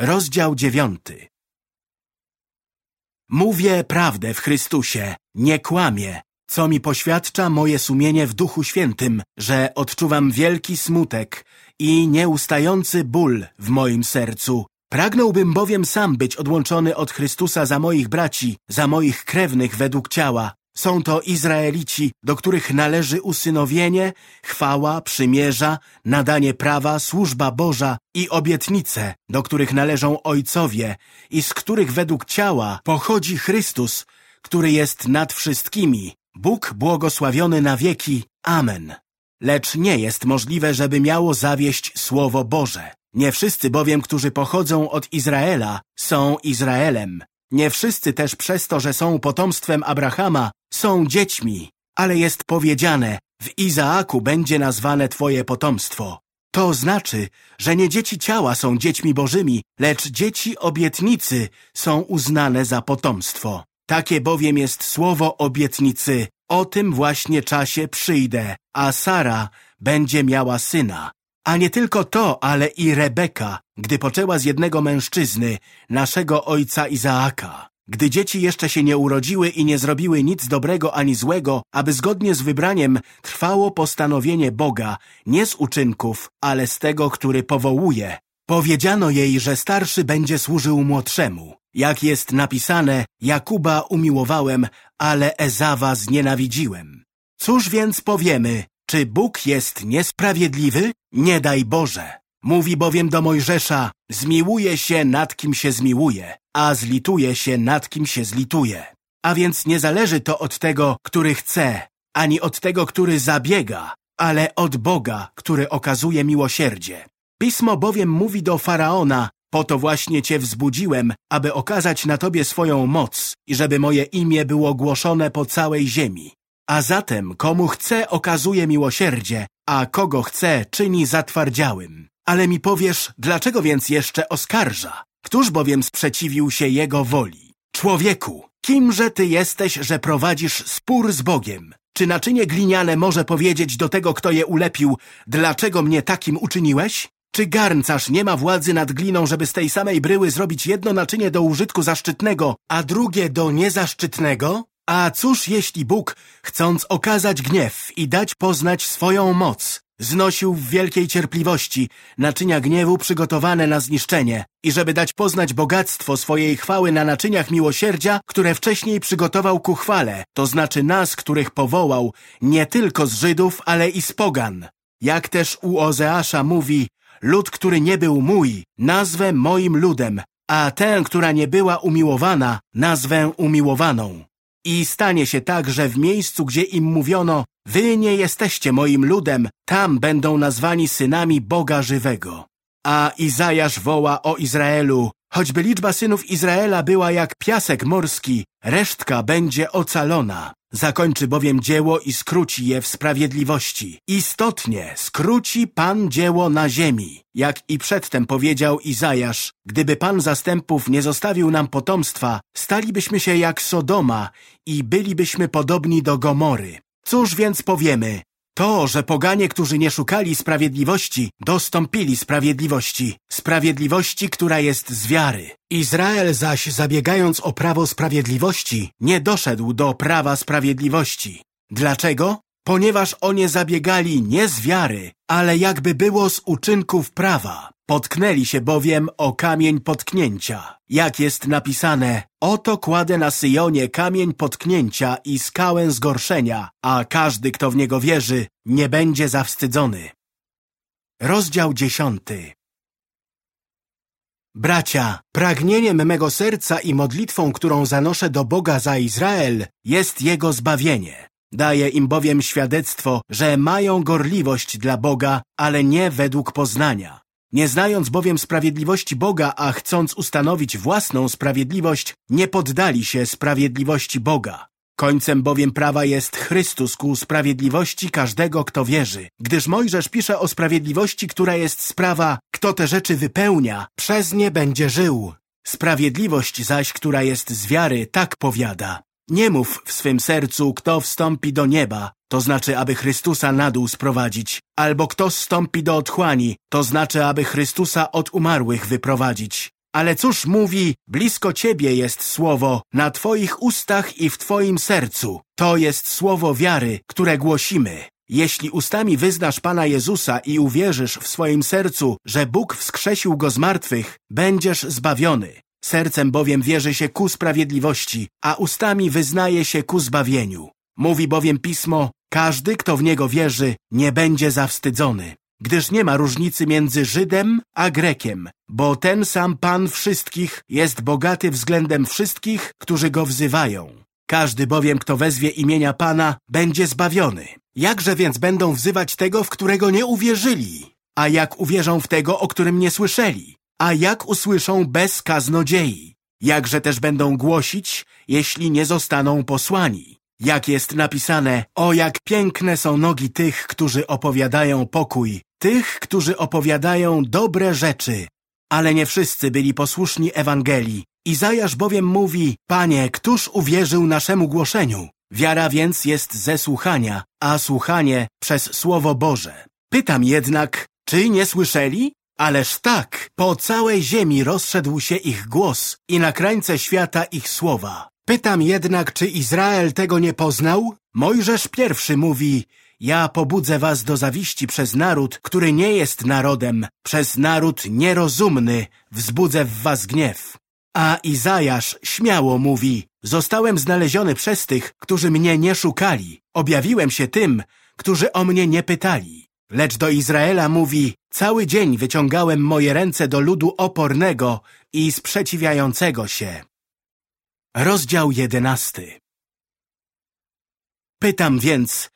Rozdział dziewiąty Mówię prawdę w Chrystusie, nie kłamię, co mi poświadcza moje sumienie w Duchu Świętym, że odczuwam wielki smutek i nieustający ból w moim sercu. Pragnąłbym bowiem sam być odłączony od Chrystusa za moich braci, za moich krewnych według ciała. Są to Izraelici, do których należy usynowienie, chwała, przymierza, nadanie prawa, służba Boża i obietnice, do których należą ojcowie i z których według ciała pochodzi Chrystus, który jest nad wszystkimi, Bóg błogosławiony na wieki. Amen. Lecz nie jest możliwe, żeby miało zawieść Słowo Boże. Nie wszyscy bowiem, którzy pochodzą od Izraela, są Izraelem. Nie wszyscy też przez to, że są potomstwem Abrahama, są dziećmi. Ale jest powiedziane, w Izaaku będzie nazwane Twoje potomstwo. To znaczy, że nie dzieci ciała są dziećmi bożymi, lecz dzieci obietnicy są uznane za potomstwo. Takie bowiem jest słowo obietnicy. O tym właśnie czasie przyjdę, a Sara będzie miała syna. A nie tylko to, ale i Rebeka, gdy poczęła z jednego mężczyzny, naszego ojca Izaaka. Gdy dzieci jeszcze się nie urodziły i nie zrobiły nic dobrego ani złego, aby zgodnie z wybraniem trwało postanowienie Boga, nie z uczynków, ale z tego, który powołuje. Powiedziano jej, że starszy będzie służył młodszemu. Jak jest napisane, Jakuba umiłowałem, ale Ezawa znienawidziłem. Cóż więc powiemy? Czy Bóg jest niesprawiedliwy? Nie daj Boże. Mówi bowiem do Mojżesza, zmiłuje się nad kim się zmiłuje, a zlituje się nad kim się zlituje. A więc nie zależy to od tego, który chce, ani od tego, który zabiega, ale od Boga, który okazuje miłosierdzie. Pismo bowiem mówi do Faraona, po to właśnie Cię wzbudziłem, aby okazać na Tobie swoją moc i żeby moje imię było głoszone po całej ziemi. A zatem, komu chce, okazuje miłosierdzie, a kogo chce, czyni zatwardziałym. Ale mi powiesz, dlaczego więc jeszcze oskarża? Któż bowiem sprzeciwił się jego woli? Człowieku, kimże ty jesteś, że prowadzisz spór z Bogiem? Czy naczynie gliniane może powiedzieć do tego, kto je ulepił, dlaczego mnie takim uczyniłeś? Czy garncarz nie ma władzy nad gliną, żeby z tej samej bryły zrobić jedno naczynie do użytku zaszczytnego, a drugie do niezaszczytnego? A cóż jeśli Bóg, chcąc okazać gniew i dać poznać swoją moc, znosił w wielkiej cierpliwości naczynia gniewu przygotowane na zniszczenie i żeby dać poznać bogactwo swojej chwały na naczyniach miłosierdzia, które wcześniej przygotował ku chwale, to znaczy nas, których powołał, nie tylko z Żydów, ale i z pogan. Jak też u Ozeasza mówi, Lud, który nie był mój, nazwę moim ludem, a tę, która nie była umiłowana, nazwę umiłowaną. I stanie się tak, że w miejscu, gdzie im mówiono, wy nie jesteście moim ludem, tam będą nazwani synami Boga żywego. A Izajasz woła o Izraelu, choćby liczba synów Izraela była jak piasek morski, resztka będzie ocalona. Zakończy bowiem dzieło i skróci je w sprawiedliwości. Istotnie skróci Pan dzieło na ziemi. Jak i przedtem powiedział Izajasz, gdyby Pan zastępów nie zostawił nam potomstwa, stalibyśmy się jak Sodoma i bylibyśmy podobni do Gomory. Cóż więc powiemy? To, że poganie, którzy nie szukali sprawiedliwości, dostąpili sprawiedliwości, sprawiedliwości, która jest z wiary. Izrael zaś, zabiegając o prawo sprawiedliwości, nie doszedł do prawa sprawiedliwości. Dlaczego? Ponieważ oni zabiegali nie z wiary, ale jakby było z uczynków prawa. Potknęli się bowiem o kamień potknięcia. Jak jest napisane, oto kładę na Syjonie kamień potknięcia i skałę zgorszenia, a każdy, kto w niego wierzy, nie będzie zawstydzony. Rozdział dziesiąty Bracia, pragnieniem mego serca i modlitwą, którą zanoszę do Boga za Izrael, jest Jego zbawienie. Daję im bowiem świadectwo, że mają gorliwość dla Boga, ale nie według poznania. Nie znając bowiem sprawiedliwości Boga, a chcąc ustanowić własną sprawiedliwość, nie poddali się sprawiedliwości Boga. Końcem bowiem prawa jest Chrystus ku sprawiedliwości każdego, kto wierzy. Gdyż Mojżesz pisze o sprawiedliwości, która jest sprawa, kto te rzeczy wypełnia, przez nie będzie żył. Sprawiedliwość zaś, która jest z wiary, tak powiada. Nie mów w swym sercu, kto wstąpi do nieba, to znaczy, aby Chrystusa na dół sprowadzić, albo kto zstąpi do otchłani, to znaczy, aby Chrystusa od umarłych wyprowadzić. Ale cóż mówi, blisko Ciebie jest słowo, na Twoich ustach i w Twoim sercu. To jest słowo wiary, które głosimy. Jeśli ustami wyznasz Pana Jezusa i uwierzysz w swoim sercu, że Bóg wskrzesił Go z martwych, będziesz zbawiony. Sercem bowiem wierzy się ku sprawiedliwości, a ustami wyznaje się ku zbawieniu. Mówi bowiem Pismo, każdy, kto w Niego wierzy, nie będzie zawstydzony, gdyż nie ma różnicy między Żydem a Grekiem, bo ten sam Pan wszystkich jest bogaty względem wszystkich, którzy Go wzywają. Każdy bowiem, kto wezwie imienia Pana, będzie zbawiony. Jakże więc będą wzywać tego, w którego nie uwierzyli? A jak uwierzą w tego, o którym nie słyszeli? A jak usłyszą bez kaznodziei? Jakże też będą głosić, jeśli nie zostaną posłani? Jak jest napisane, o jak piękne są nogi tych, którzy opowiadają pokój, tych, którzy opowiadają dobre rzeczy. Ale nie wszyscy byli posłuszni Ewangelii. Izajasz bowiem mówi, Panie, któż uwierzył naszemu głoszeniu? Wiara więc jest ze słuchania, a słuchanie przez Słowo Boże. Pytam jednak, czy nie słyszeli? Ależ tak, po całej ziemi rozszedł się ich głos i na krańce świata ich słowa. Pytam jednak, czy Izrael tego nie poznał? Mojżesz pierwszy mówi, ja pobudzę was do zawiści przez naród, który nie jest narodem, przez naród nierozumny wzbudzę w was gniew. A Izajasz śmiało mówi, zostałem znaleziony przez tych, którzy mnie nie szukali, objawiłem się tym, którzy o mnie nie pytali. Lecz do Izraela mówi, cały dzień wyciągałem moje ręce do ludu opornego i sprzeciwiającego się. Rozdział jedenasty Pytam więc,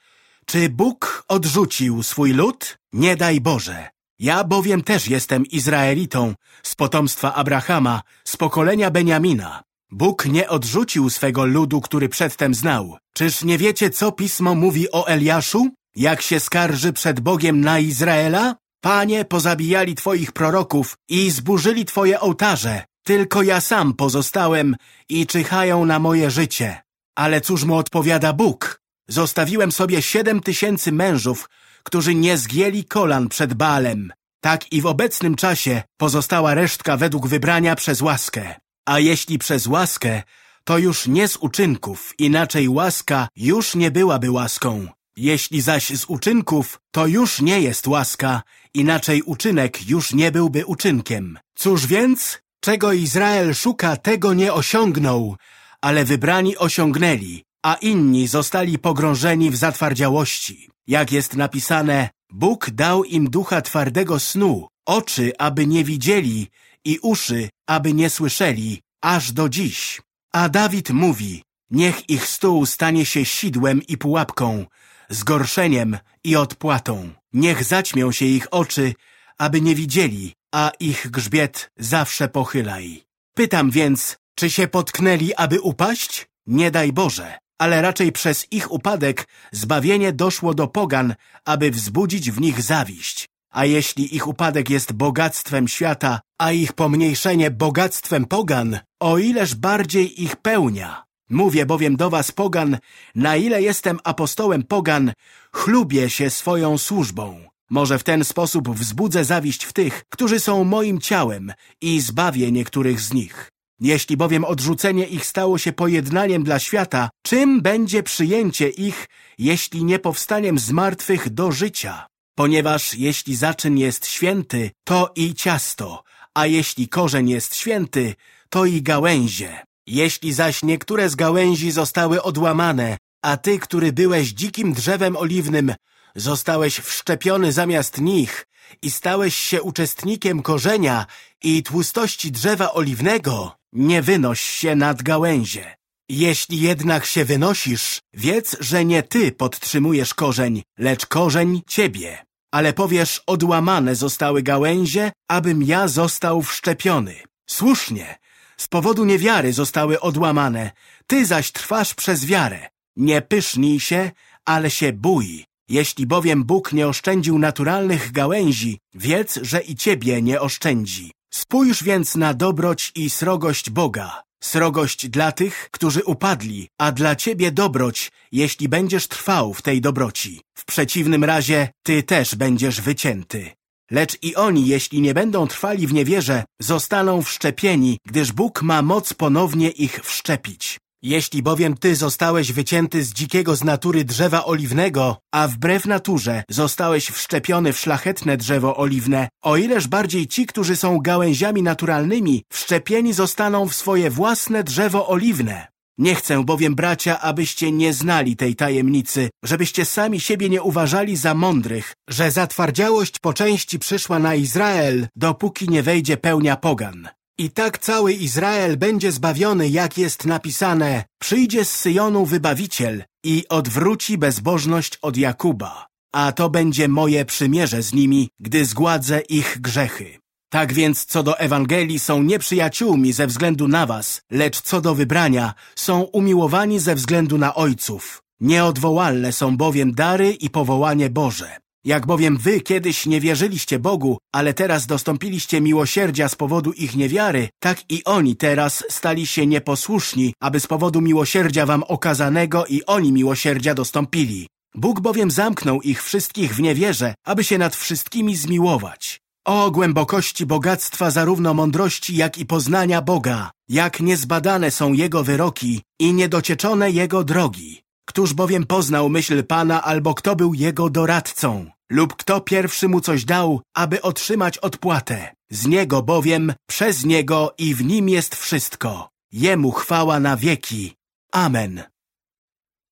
czy Bóg odrzucił swój lud? Nie daj Boże. Ja bowiem też jestem Izraelitą, z potomstwa Abrahama, z pokolenia Beniamina. Bóg nie odrzucił swego ludu, który przedtem znał. Czyż nie wiecie, co Pismo mówi o Eliaszu? Jak się skarży przed Bogiem na Izraela? Panie, pozabijali Twoich proroków i zburzyli Twoje ołtarze. Tylko ja sam pozostałem i czyhają na moje życie. Ale cóż mu odpowiada Bóg? Zostawiłem sobie siedem tysięcy mężów, którzy nie zgięli kolan przed Baalem. Tak i w obecnym czasie pozostała resztka według wybrania przez łaskę. A jeśli przez łaskę, to już nie z uczynków, inaczej łaska już nie byłaby łaską. Jeśli zaś z uczynków, to już nie jest łaska, inaczej uczynek już nie byłby uczynkiem. Cóż więc? Czego Izrael szuka, tego nie osiągnął, ale wybrani osiągnęli, a inni zostali pogrążeni w zatwardziałości. Jak jest napisane, Bóg dał im ducha twardego snu, oczy, aby nie widzieli i uszy, aby nie słyszeli, aż do dziś. A Dawid mówi, niech ich stół stanie się sidłem i pułapką, zgorszeniem i odpłatą. Niech zaćmią się ich oczy, aby nie widzieli, a ich grzbiet zawsze pochylaj. Pytam więc, czy się potknęli, aby upaść? Nie daj Boże, ale raczej przez ich upadek zbawienie doszło do pogan, aby wzbudzić w nich zawiść. A jeśli ich upadek jest bogactwem świata, a ich pomniejszenie bogactwem pogan, o ileż bardziej ich pełnia. Mówię bowiem do was, pogan, na ile jestem apostołem pogan, chlubię się swoją służbą. Może w ten sposób wzbudzę zawiść w tych, którzy są moim ciałem i zbawię niektórych z nich. Jeśli bowiem odrzucenie ich stało się pojednaniem dla świata, czym będzie przyjęcie ich, jeśli nie powstaniem z martwych do życia? Ponieważ jeśli zaczyn jest święty, to i ciasto, a jeśli korzeń jest święty, to i gałęzie. Jeśli zaś niektóre z gałęzi zostały odłamane, a ty, który byłeś dzikim drzewem oliwnym, zostałeś wszczepiony zamiast nich i stałeś się uczestnikiem korzenia i tłustości drzewa oliwnego, nie wynoś się nad gałęzie. Jeśli jednak się wynosisz, wiedz, że nie ty podtrzymujesz korzeń, lecz korzeń ciebie. Ale powiesz, odłamane zostały gałęzie, abym ja został wszczepiony. Słusznie, z powodu niewiary zostały odłamane, ty zaś trwasz przez wiarę. Nie pysznij się, ale się bój. Jeśli bowiem Bóg nie oszczędził naturalnych gałęzi, wiedz, że i ciebie nie oszczędzi. Spójrz więc na dobroć i srogość Boga. Srogość dla tych, którzy upadli, a dla ciebie dobroć, jeśli będziesz trwał w tej dobroci. W przeciwnym razie ty też będziesz wycięty. Lecz i oni, jeśli nie będą trwali w niewierze, zostaną wszczepieni, gdyż Bóg ma moc ponownie ich wszczepić. Jeśli bowiem ty zostałeś wycięty z dzikiego z natury drzewa oliwnego, a wbrew naturze zostałeś wszczepiony w szlachetne drzewo oliwne, o ileż bardziej ci, którzy są gałęziami naturalnymi, wszczepieni zostaną w swoje własne drzewo oliwne. Nie chcę bowiem, bracia, abyście nie znali tej tajemnicy, żebyście sami siebie nie uważali za mądrych, że zatwardziałość po części przyszła na Izrael, dopóki nie wejdzie pełnia pogan. I tak cały Izrael będzie zbawiony, jak jest napisane, przyjdzie z Syjonu wybawiciel i odwróci bezbożność od Jakuba. A to będzie moje przymierze z nimi, gdy zgładzę ich grzechy. Tak więc co do Ewangelii są nieprzyjaciółmi ze względu na was, lecz co do wybrania są umiłowani ze względu na ojców. Nieodwołalne są bowiem dary i powołanie Boże. Jak bowiem wy kiedyś nie wierzyliście Bogu, ale teraz dostąpiliście miłosierdzia z powodu ich niewiary, tak i oni teraz stali się nieposłuszni, aby z powodu miłosierdzia wam okazanego i oni miłosierdzia dostąpili. Bóg bowiem zamknął ich wszystkich w niewierze, aby się nad wszystkimi zmiłować. O głębokości bogactwa zarówno mądrości, jak i poznania Boga, jak niezbadane są Jego wyroki i niedocieczone Jego drogi. Któż bowiem poznał myśl Pana, albo kto był Jego doradcą, lub kto pierwszy mu coś dał, aby otrzymać odpłatę. Z Niego bowiem, przez Niego i w Nim jest wszystko. Jemu chwała na wieki. Amen.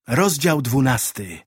Rozdział dwunasty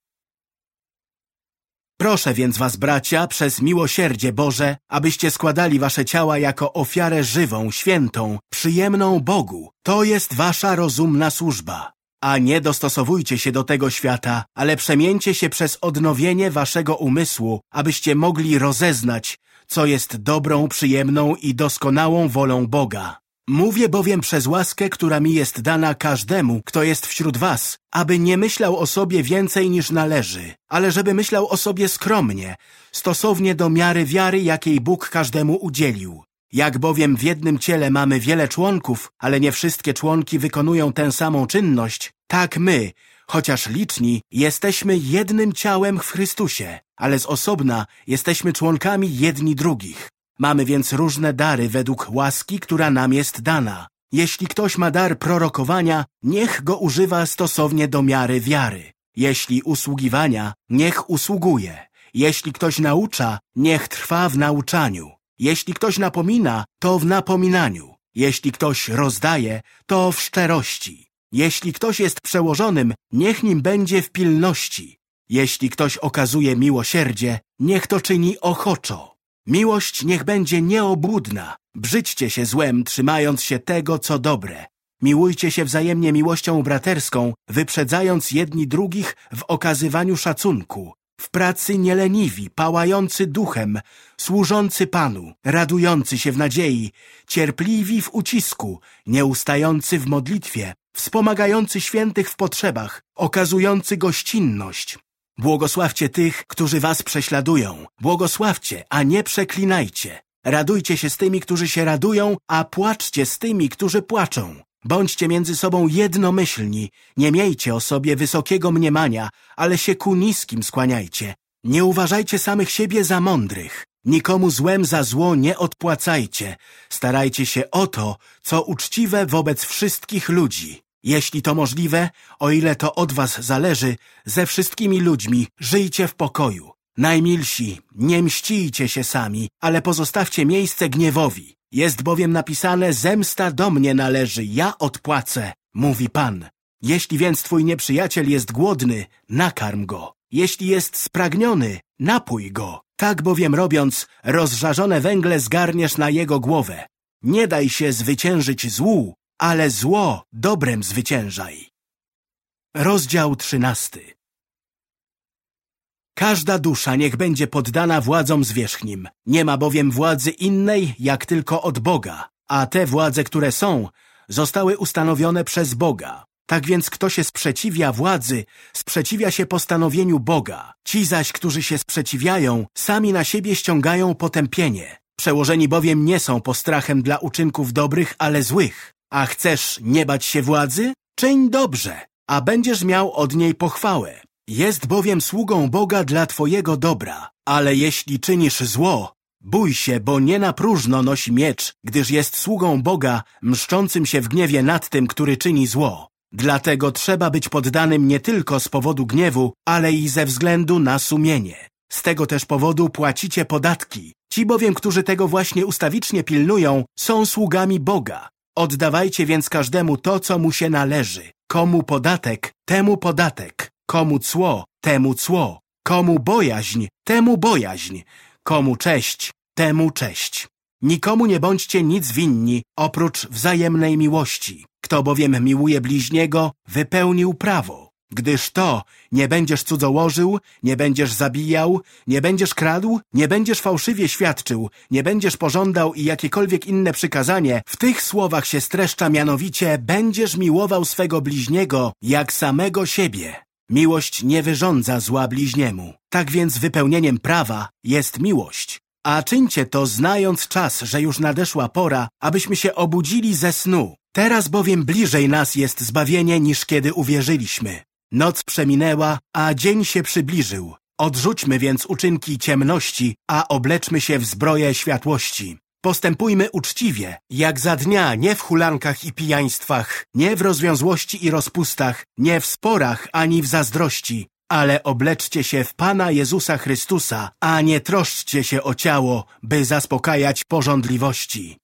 Proszę więc was, bracia, przez miłosierdzie Boże, abyście składali wasze ciała jako ofiarę żywą, świętą, przyjemną Bogu. To jest wasza rozumna służba. A nie dostosowujcie się do tego świata, ale przemieńcie się przez odnowienie waszego umysłu, abyście mogli rozeznać, co jest dobrą, przyjemną i doskonałą wolą Boga. Mówię bowiem przez łaskę, która mi jest dana każdemu, kto jest wśród was, aby nie myślał o sobie więcej niż należy, ale żeby myślał o sobie skromnie, stosownie do miary wiary, jakiej Bóg każdemu udzielił. Jak bowiem w jednym ciele mamy wiele członków, ale nie wszystkie członki wykonują tę samą czynność, tak my, chociaż liczni, jesteśmy jednym ciałem w Chrystusie, ale z osobna jesteśmy członkami jedni drugich. Mamy więc różne dary według łaski, która nam jest dana. Jeśli ktoś ma dar prorokowania, niech go używa stosownie do miary wiary. Jeśli usługiwania, niech usługuje. Jeśli ktoś naucza, niech trwa w nauczaniu. Jeśli ktoś napomina, to w napominaniu. Jeśli ktoś rozdaje, to w szczerości. Jeśli ktoś jest przełożonym, niech nim będzie w pilności. Jeśli ktoś okazuje miłosierdzie, niech to czyni ochoczo. Miłość niech będzie nieobłudna. Brzydźcie się złem, trzymając się tego, co dobre. Miłujcie się wzajemnie miłością braterską, wyprzedzając jedni drugich w okazywaniu szacunku. W pracy nieleniwi, pałający duchem, służący Panu, radujący się w nadziei, cierpliwi w ucisku, nieustający w modlitwie, wspomagający świętych w potrzebach, okazujący gościnność. Błogosławcie tych, którzy was prześladują. Błogosławcie, a nie przeklinajcie. Radujcie się z tymi, którzy się radują, a płaczcie z tymi, którzy płaczą. Bądźcie między sobą jednomyślni, nie miejcie o sobie wysokiego mniemania, ale się ku niskim skłaniajcie. Nie uważajcie samych siebie za mądrych. Nikomu złem za zło nie odpłacajcie. Starajcie się o to, co uczciwe wobec wszystkich ludzi. Jeśli to możliwe, o ile to od was zależy, ze wszystkimi ludźmi żyjcie w pokoju. Najmilsi, nie mścijcie się sami, ale pozostawcie miejsce gniewowi. Jest bowiem napisane, zemsta do mnie należy, ja odpłacę, mówi Pan. Jeśli więc twój nieprzyjaciel jest głodny, nakarm go. Jeśli jest spragniony, napój go. Tak bowiem robiąc, rozżarzone węgle zgarniesz na jego głowę. Nie daj się zwyciężyć złu, ale zło dobrem zwyciężaj. Rozdział trzynasty Każda dusza niech będzie poddana władzom zwierzchnim. Nie ma bowiem władzy innej, jak tylko od Boga, a te władze, które są, zostały ustanowione przez Boga. Tak więc kto się sprzeciwia władzy, sprzeciwia się postanowieniu Boga. Ci zaś, którzy się sprzeciwiają, sami na siebie ściągają potępienie. Przełożeni bowiem nie są postrachem dla uczynków dobrych, ale złych. A chcesz nie bać się władzy? Czyń dobrze, a będziesz miał od niej pochwałę. Jest bowiem sługą Boga dla twojego dobra, ale jeśli czynisz zło, bój się, bo nie na próżno nosi miecz, gdyż jest sługą Boga, mszczącym się w gniewie nad tym, który czyni zło. Dlatego trzeba być poddanym nie tylko z powodu gniewu, ale i ze względu na sumienie. Z tego też powodu płacicie podatki. Ci bowiem, którzy tego właśnie ustawicznie pilnują, są sługami Boga. Oddawajcie więc każdemu to, co mu się należy. Komu podatek, temu podatek. Komu cło, temu cło. Komu bojaźń, temu bojaźń. Komu cześć, temu cześć. Nikomu nie bądźcie nic winni, oprócz wzajemnej miłości. Kto bowiem miłuje bliźniego, wypełnił prawo. Gdyż to nie będziesz cudzołożył, nie będziesz zabijał, nie będziesz kradł, nie będziesz fałszywie świadczył, nie będziesz pożądał i jakiekolwiek inne przykazanie, w tych słowach się streszcza mianowicie będziesz miłował swego bliźniego jak samego siebie. Miłość nie wyrządza zła bliźniemu. Tak więc wypełnieniem prawa jest miłość. A czyńcie to znając czas, że już nadeszła pora, abyśmy się obudzili ze snu. Teraz bowiem bliżej nas jest zbawienie niż kiedy uwierzyliśmy. Noc przeminęła, a dzień się przybliżył. Odrzućmy więc uczynki ciemności, a obleczmy się w zbroję światłości. Postępujmy uczciwie, jak za dnia, nie w hulankach i pijaństwach, nie w rozwiązłości i rozpustach, nie w sporach ani w zazdrości, ale obleczcie się w Pana Jezusa Chrystusa, a nie troszczcie się o ciało, by zaspokajać porządliwości.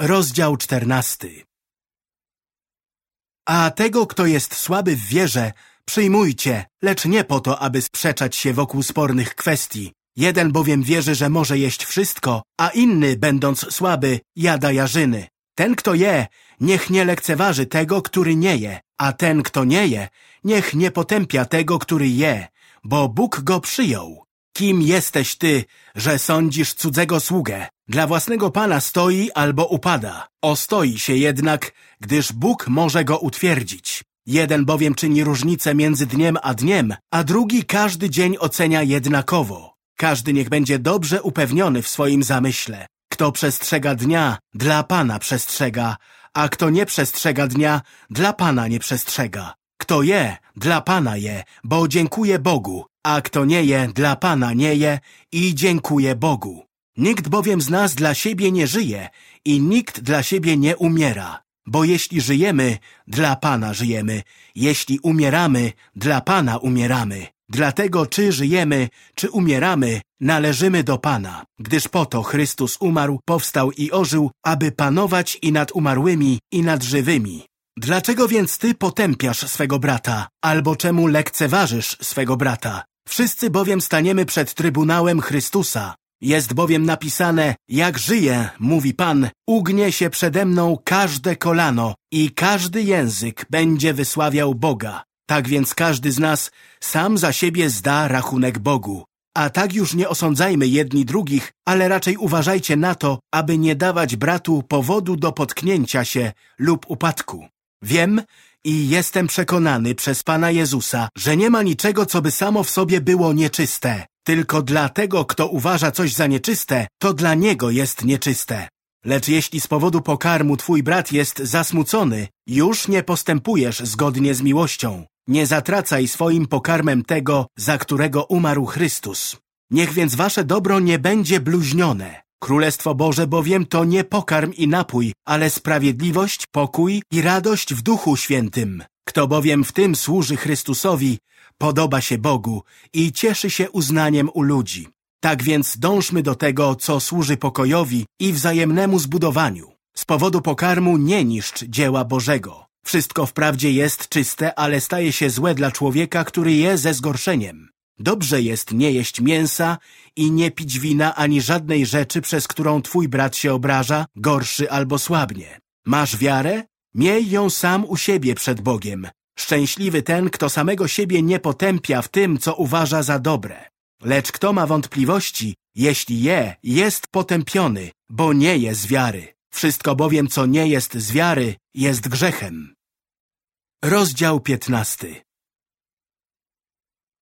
Rozdział czternasty A tego, kto jest słaby w wierze, przyjmujcie, lecz nie po to, aby sprzeczać się wokół spornych kwestii. Jeden bowiem wierzy, że może jeść wszystko, a inny, będąc słaby, jada jarzyny. Ten, kto je, niech nie lekceważy tego, który nie je, a ten, kto nie je, niech nie potępia tego, który je, bo Bóg go przyjął. Kim jesteś ty, że sądzisz cudzego sługę? Dla własnego Pana stoi albo upada. Ostoi się jednak, gdyż Bóg może go utwierdzić. Jeden bowiem czyni różnicę między dniem a dniem, a drugi każdy dzień ocenia jednakowo. Każdy niech będzie dobrze upewniony w swoim zamyśle. Kto przestrzega dnia, dla Pana przestrzega, a kto nie przestrzega dnia, dla Pana nie przestrzega. Kto je, dla Pana je, bo dziękuję Bogu, a kto nie je, dla Pana nie je i dziękuję Bogu. Nikt bowiem z nas dla siebie nie żyje i nikt dla siebie nie umiera. Bo jeśli żyjemy, dla Pana żyjemy, jeśli umieramy, dla Pana umieramy. Dlatego czy żyjemy, czy umieramy, należymy do Pana, gdyż po to Chrystus umarł, powstał i ożył, aby panować i nad umarłymi, i nad żywymi. Dlaczego więc ty potępiasz swego brata, albo czemu lekceważysz swego brata? Wszyscy bowiem staniemy przed Trybunałem Chrystusa. Jest bowiem napisane, jak żyje, mówi Pan, ugnie się przede mną każde kolano i każdy język będzie wysławiał Boga. Tak więc każdy z nas sam za siebie zda rachunek Bogu. A tak już nie osądzajmy jedni drugich, ale raczej uważajcie na to, aby nie dawać bratu powodu do potknięcia się lub upadku. Wiem i jestem przekonany przez Pana Jezusa, że nie ma niczego, co by samo w sobie było nieczyste. Tylko dla tego, kto uważa coś za nieczyste, to dla niego jest nieczyste. Lecz jeśli z powodu pokarmu twój brat jest zasmucony, już nie postępujesz zgodnie z miłością. Nie zatracaj swoim pokarmem tego, za którego umarł Chrystus. Niech więc wasze dobro nie będzie bluźnione. Królestwo Boże bowiem to nie pokarm i napój, ale sprawiedliwość, pokój i radość w Duchu Świętym. Kto bowiem w tym służy Chrystusowi, podoba się Bogu i cieszy się uznaniem u ludzi. Tak więc dążmy do tego, co służy pokojowi i wzajemnemu zbudowaniu. Z powodu pokarmu nie niszcz dzieła Bożego. Wszystko wprawdzie jest czyste, ale staje się złe dla człowieka, który je ze zgorszeniem. Dobrze jest nie jeść mięsa i nie pić wina ani żadnej rzeczy, przez którą twój brat się obraża, gorszy albo słabnie. Masz wiarę? Miej ją sam u siebie przed Bogiem. Szczęśliwy ten, kto samego siebie nie potępia w tym, co uważa za dobre. Lecz kto ma wątpliwości, jeśli je, jest potępiony, bo nie jest wiary. Wszystko bowiem, co nie jest z wiary, jest grzechem. Rozdział piętnasty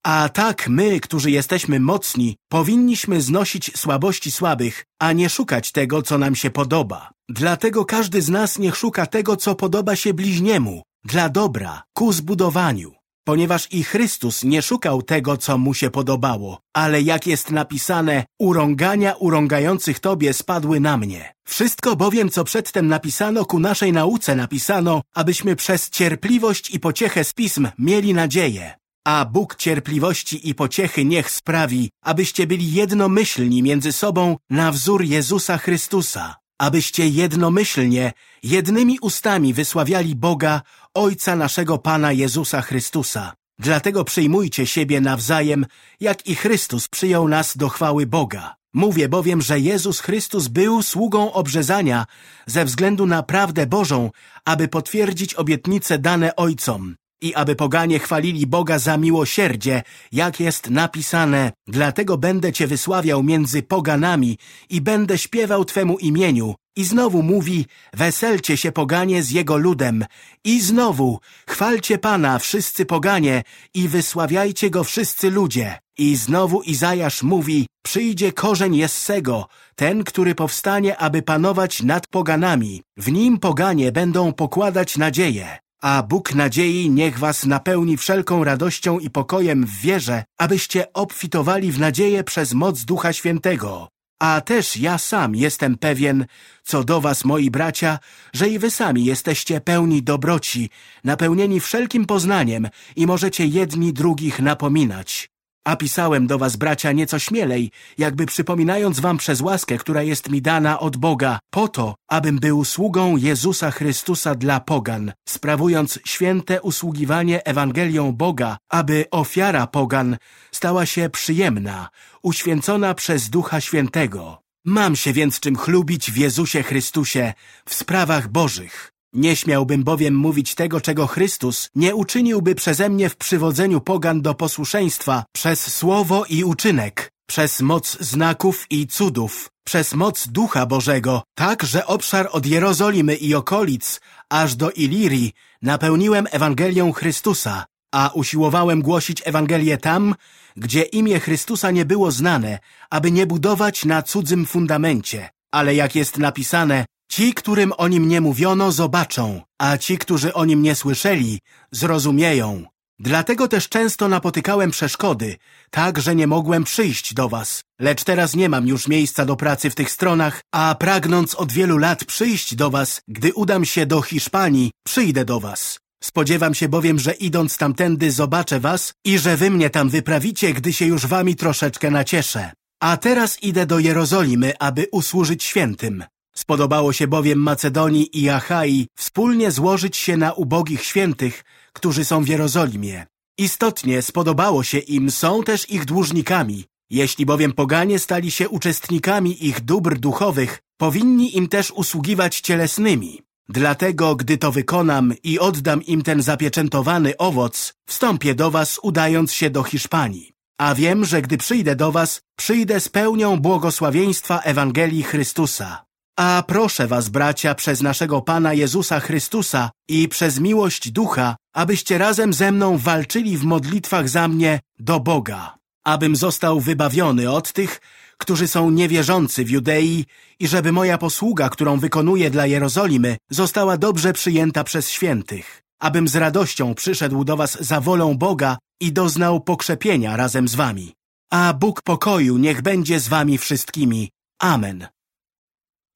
A tak my, którzy jesteśmy mocni, powinniśmy znosić słabości słabych, a nie szukać tego, co nam się podoba. Dlatego każdy z nas niech szuka tego, co podoba się bliźniemu, dla dobra, ku zbudowaniu ponieważ i Chrystus nie szukał tego, co mu się podobało, ale jak jest napisane, urągania urągających Tobie spadły na mnie. Wszystko bowiem, co przedtem napisano, ku naszej nauce napisano, abyśmy przez cierpliwość i pociechę z Pism mieli nadzieję. A Bóg cierpliwości i pociechy niech sprawi, abyście byli jednomyślni między sobą na wzór Jezusa Chrystusa, abyście jednomyślnie, jednymi ustami wysławiali Boga, Ojca naszego Pana Jezusa Chrystusa. Dlatego przyjmujcie siebie nawzajem, jak i Chrystus przyjął nas do chwały Boga. Mówię bowiem, że Jezus Chrystus był sługą obrzezania ze względu na prawdę Bożą, aby potwierdzić obietnice dane Ojcom i aby poganie chwalili Boga za miłosierdzie, jak jest napisane, dlatego będę Cię wysławiał między poganami i będę śpiewał Twemu imieniu. I znowu mówi, weselcie się poganie z Jego ludem. I znowu, chwalcie Pana wszyscy poganie i wysławiajcie Go wszyscy ludzie. I znowu Izajasz mówi, przyjdzie korzeń Jessego, ten, który powstanie, aby panować nad poganami. W nim poganie będą pokładać nadzieję. A Bóg nadziei niech was napełni wszelką radością i pokojem w wierze, abyście obfitowali w nadzieję przez moc Ducha Świętego. A też ja sam jestem pewien, co do was, moi bracia, że i wy sami jesteście pełni dobroci, napełnieni wszelkim poznaniem i możecie jedni drugich napominać. A pisałem do was, bracia, nieco śmielej, jakby przypominając wam przez łaskę, która jest mi dana od Boga, po to, abym był sługą Jezusa Chrystusa dla pogan, sprawując święte usługiwanie Ewangelią Boga, aby ofiara pogan stała się przyjemna, uświęcona przez Ducha Świętego. Mam się więc czym chlubić w Jezusie Chrystusie w sprawach Bożych. Nie śmiałbym bowiem mówić tego, czego Chrystus nie uczyniłby przeze mnie w przywodzeniu pogan do posłuszeństwa przez słowo i uczynek, przez moc znaków i cudów, przez moc Ducha Bożego, tak, że obszar od Jerozolimy i okolic aż do Ilirii napełniłem Ewangelią Chrystusa, a usiłowałem głosić Ewangelię tam, gdzie imię Chrystusa nie było znane, aby nie budować na cudzym fundamencie. Ale jak jest napisane, Ci, którym o nim nie mówiono, zobaczą, a ci, którzy o nim nie słyszeli, zrozumieją. Dlatego też często napotykałem przeszkody, tak, że nie mogłem przyjść do was. Lecz teraz nie mam już miejsca do pracy w tych stronach, a pragnąc od wielu lat przyjść do was, gdy udam się do Hiszpanii, przyjdę do was. Spodziewam się bowiem, że idąc tamtędy zobaczę was i że wy mnie tam wyprawicie, gdy się już wami troszeczkę nacieszę. A teraz idę do Jerozolimy, aby usłużyć świętym. Spodobało się bowiem Macedonii i Achai wspólnie złożyć się na ubogich świętych, którzy są w Jerozolimie. Istotnie spodobało się im, są też ich dłużnikami. Jeśli bowiem poganie stali się uczestnikami ich dóbr duchowych, powinni im też usługiwać cielesnymi. Dlatego, gdy to wykonam i oddam im ten zapieczętowany owoc, wstąpię do was, udając się do Hiszpanii. A wiem, że gdy przyjdę do was, przyjdę z pełnią błogosławieństwa Ewangelii Chrystusa. A proszę was, bracia, przez naszego Pana Jezusa Chrystusa i przez miłość Ducha, abyście razem ze mną walczyli w modlitwach za mnie do Boga, abym został wybawiony od tych, którzy są niewierzący w Judei i żeby moja posługa, którą wykonuję dla Jerozolimy, została dobrze przyjęta przez świętych, abym z radością przyszedł do was za wolą Boga i doznał pokrzepienia razem z wami. A Bóg pokoju niech będzie z wami wszystkimi. Amen.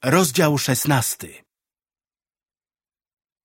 Rozdział szesnasty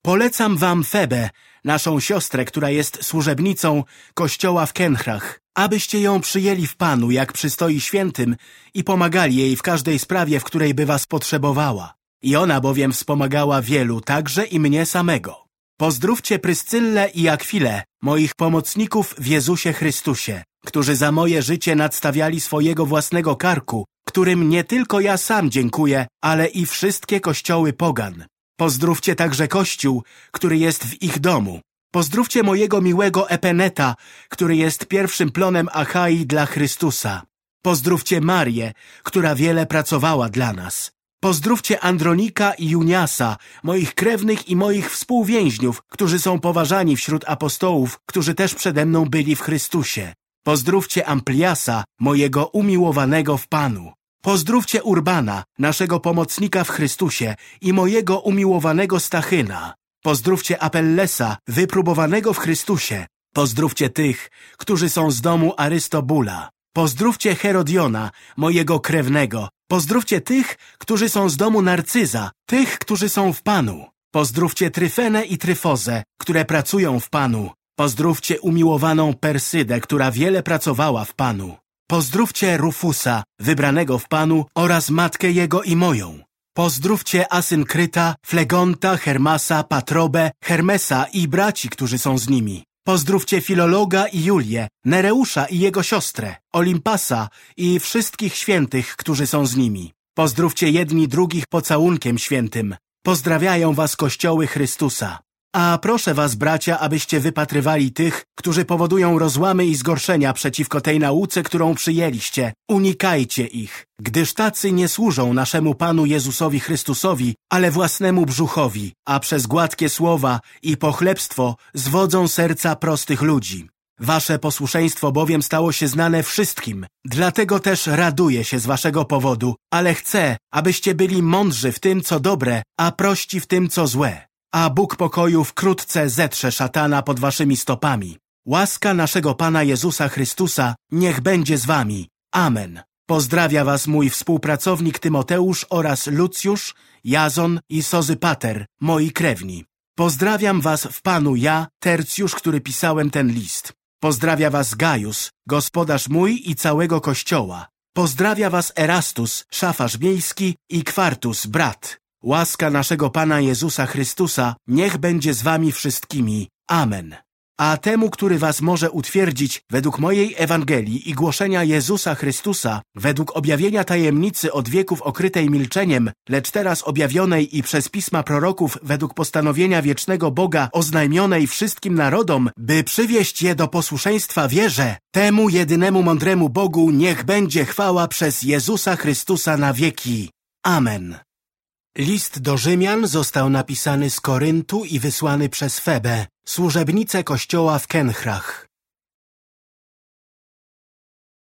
Polecam wam Febę, naszą siostrę, która jest służebnicą kościoła w Kenchrach, abyście ją przyjęli w Panu, jak przystoi świętym i pomagali jej w każdej sprawie, w której by was potrzebowała. I ona bowiem wspomagała wielu, także i mnie samego. Pozdrówcie Pryscyllę i Akwilę, moich pomocników w Jezusie Chrystusie, którzy za moje życie nadstawiali swojego własnego karku, którym nie tylko ja sam dziękuję, ale i wszystkie kościoły pogan. Pozdrówcie także Kościół, który jest w ich domu. Pozdrówcie mojego miłego Epeneta, który jest pierwszym plonem Achai dla Chrystusa. Pozdrówcie Marię, która wiele pracowała dla nas. Pozdrówcie Andronika i Juniasa, moich krewnych i moich współwięźniów, którzy są poważani wśród apostołów, którzy też przede mną byli w Chrystusie. Pozdrówcie Ampliasa, mojego umiłowanego w Panu. Pozdrówcie Urbana, naszego pomocnika w Chrystusie i mojego umiłowanego Stachyna. Pozdrówcie Apellesa, wypróbowanego w Chrystusie. Pozdrówcie tych, którzy są z domu Arystobula. Pozdrówcie Herodiona, mojego krewnego. Pozdrówcie tych, którzy są z domu Narcyza, tych, którzy są w Panu. Pozdrówcie Tryfenę i Tryfozę, które pracują w Panu. Pozdrówcie umiłowaną Persydę, która wiele pracowała w Panu. Pozdrówcie Rufusa, wybranego w Panu, oraz matkę jego i moją. Pozdrówcie Asynkryta, Flegonta, Hermasa, Patrobę, Hermesa i braci, którzy są z nimi. Pozdrówcie Filologa i Julię, Nereusza i jego siostrę, Olimpasa i wszystkich świętych, którzy są z nimi. Pozdrówcie jedni drugich pocałunkiem świętym. Pozdrawiają was kościoły Chrystusa. A proszę was, bracia, abyście wypatrywali tych, którzy powodują rozłamy i zgorszenia przeciwko tej nauce, którą przyjęliście. Unikajcie ich, gdyż tacy nie służą naszemu Panu Jezusowi Chrystusowi, ale własnemu brzuchowi, a przez gładkie słowa i pochlebstwo zwodzą serca prostych ludzi. Wasze posłuszeństwo bowiem stało się znane wszystkim, dlatego też raduję się z waszego powodu, ale chcę, abyście byli mądrzy w tym, co dobre, a prości w tym, co złe a Bóg pokoju wkrótce zetrze szatana pod waszymi stopami. Łaska naszego Pana Jezusa Chrystusa niech będzie z wami. Amen. Pozdrawia was mój współpracownik Tymoteusz oraz Lucjusz, Jazon i Sozypater, moi krewni. Pozdrawiam was w Panu ja, Tercjusz, który pisałem ten list. Pozdrawia was Gajus, gospodarz mój i całego Kościoła. Pozdrawia was Erastus, szafarz miejski i Kwartus, brat. Łaska naszego Pana Jezusa Chrystusa niech będzie z wami wszystkimi. Amen. A temu, który was może utwierdzić według mojej Ewangelii i głoszenia Jezusa Chrystusa, według objawienia tajemnicy od wieków okrytej milczeniem, lecz teraz objawionej i przez pisma proroków według postanowienia wiecznego Boga oznajmionej wszystkim narodom, by przywieść je do posłuszeństwa wierze, temu jedynemu mądremu Bogu niech będzie chwała przez Jezusa Chrystusa na wieki. Amen. List do Rzymian został napisany z Koryntu i wysłany przez Febę, służebnicę kościoła w Kenchrach.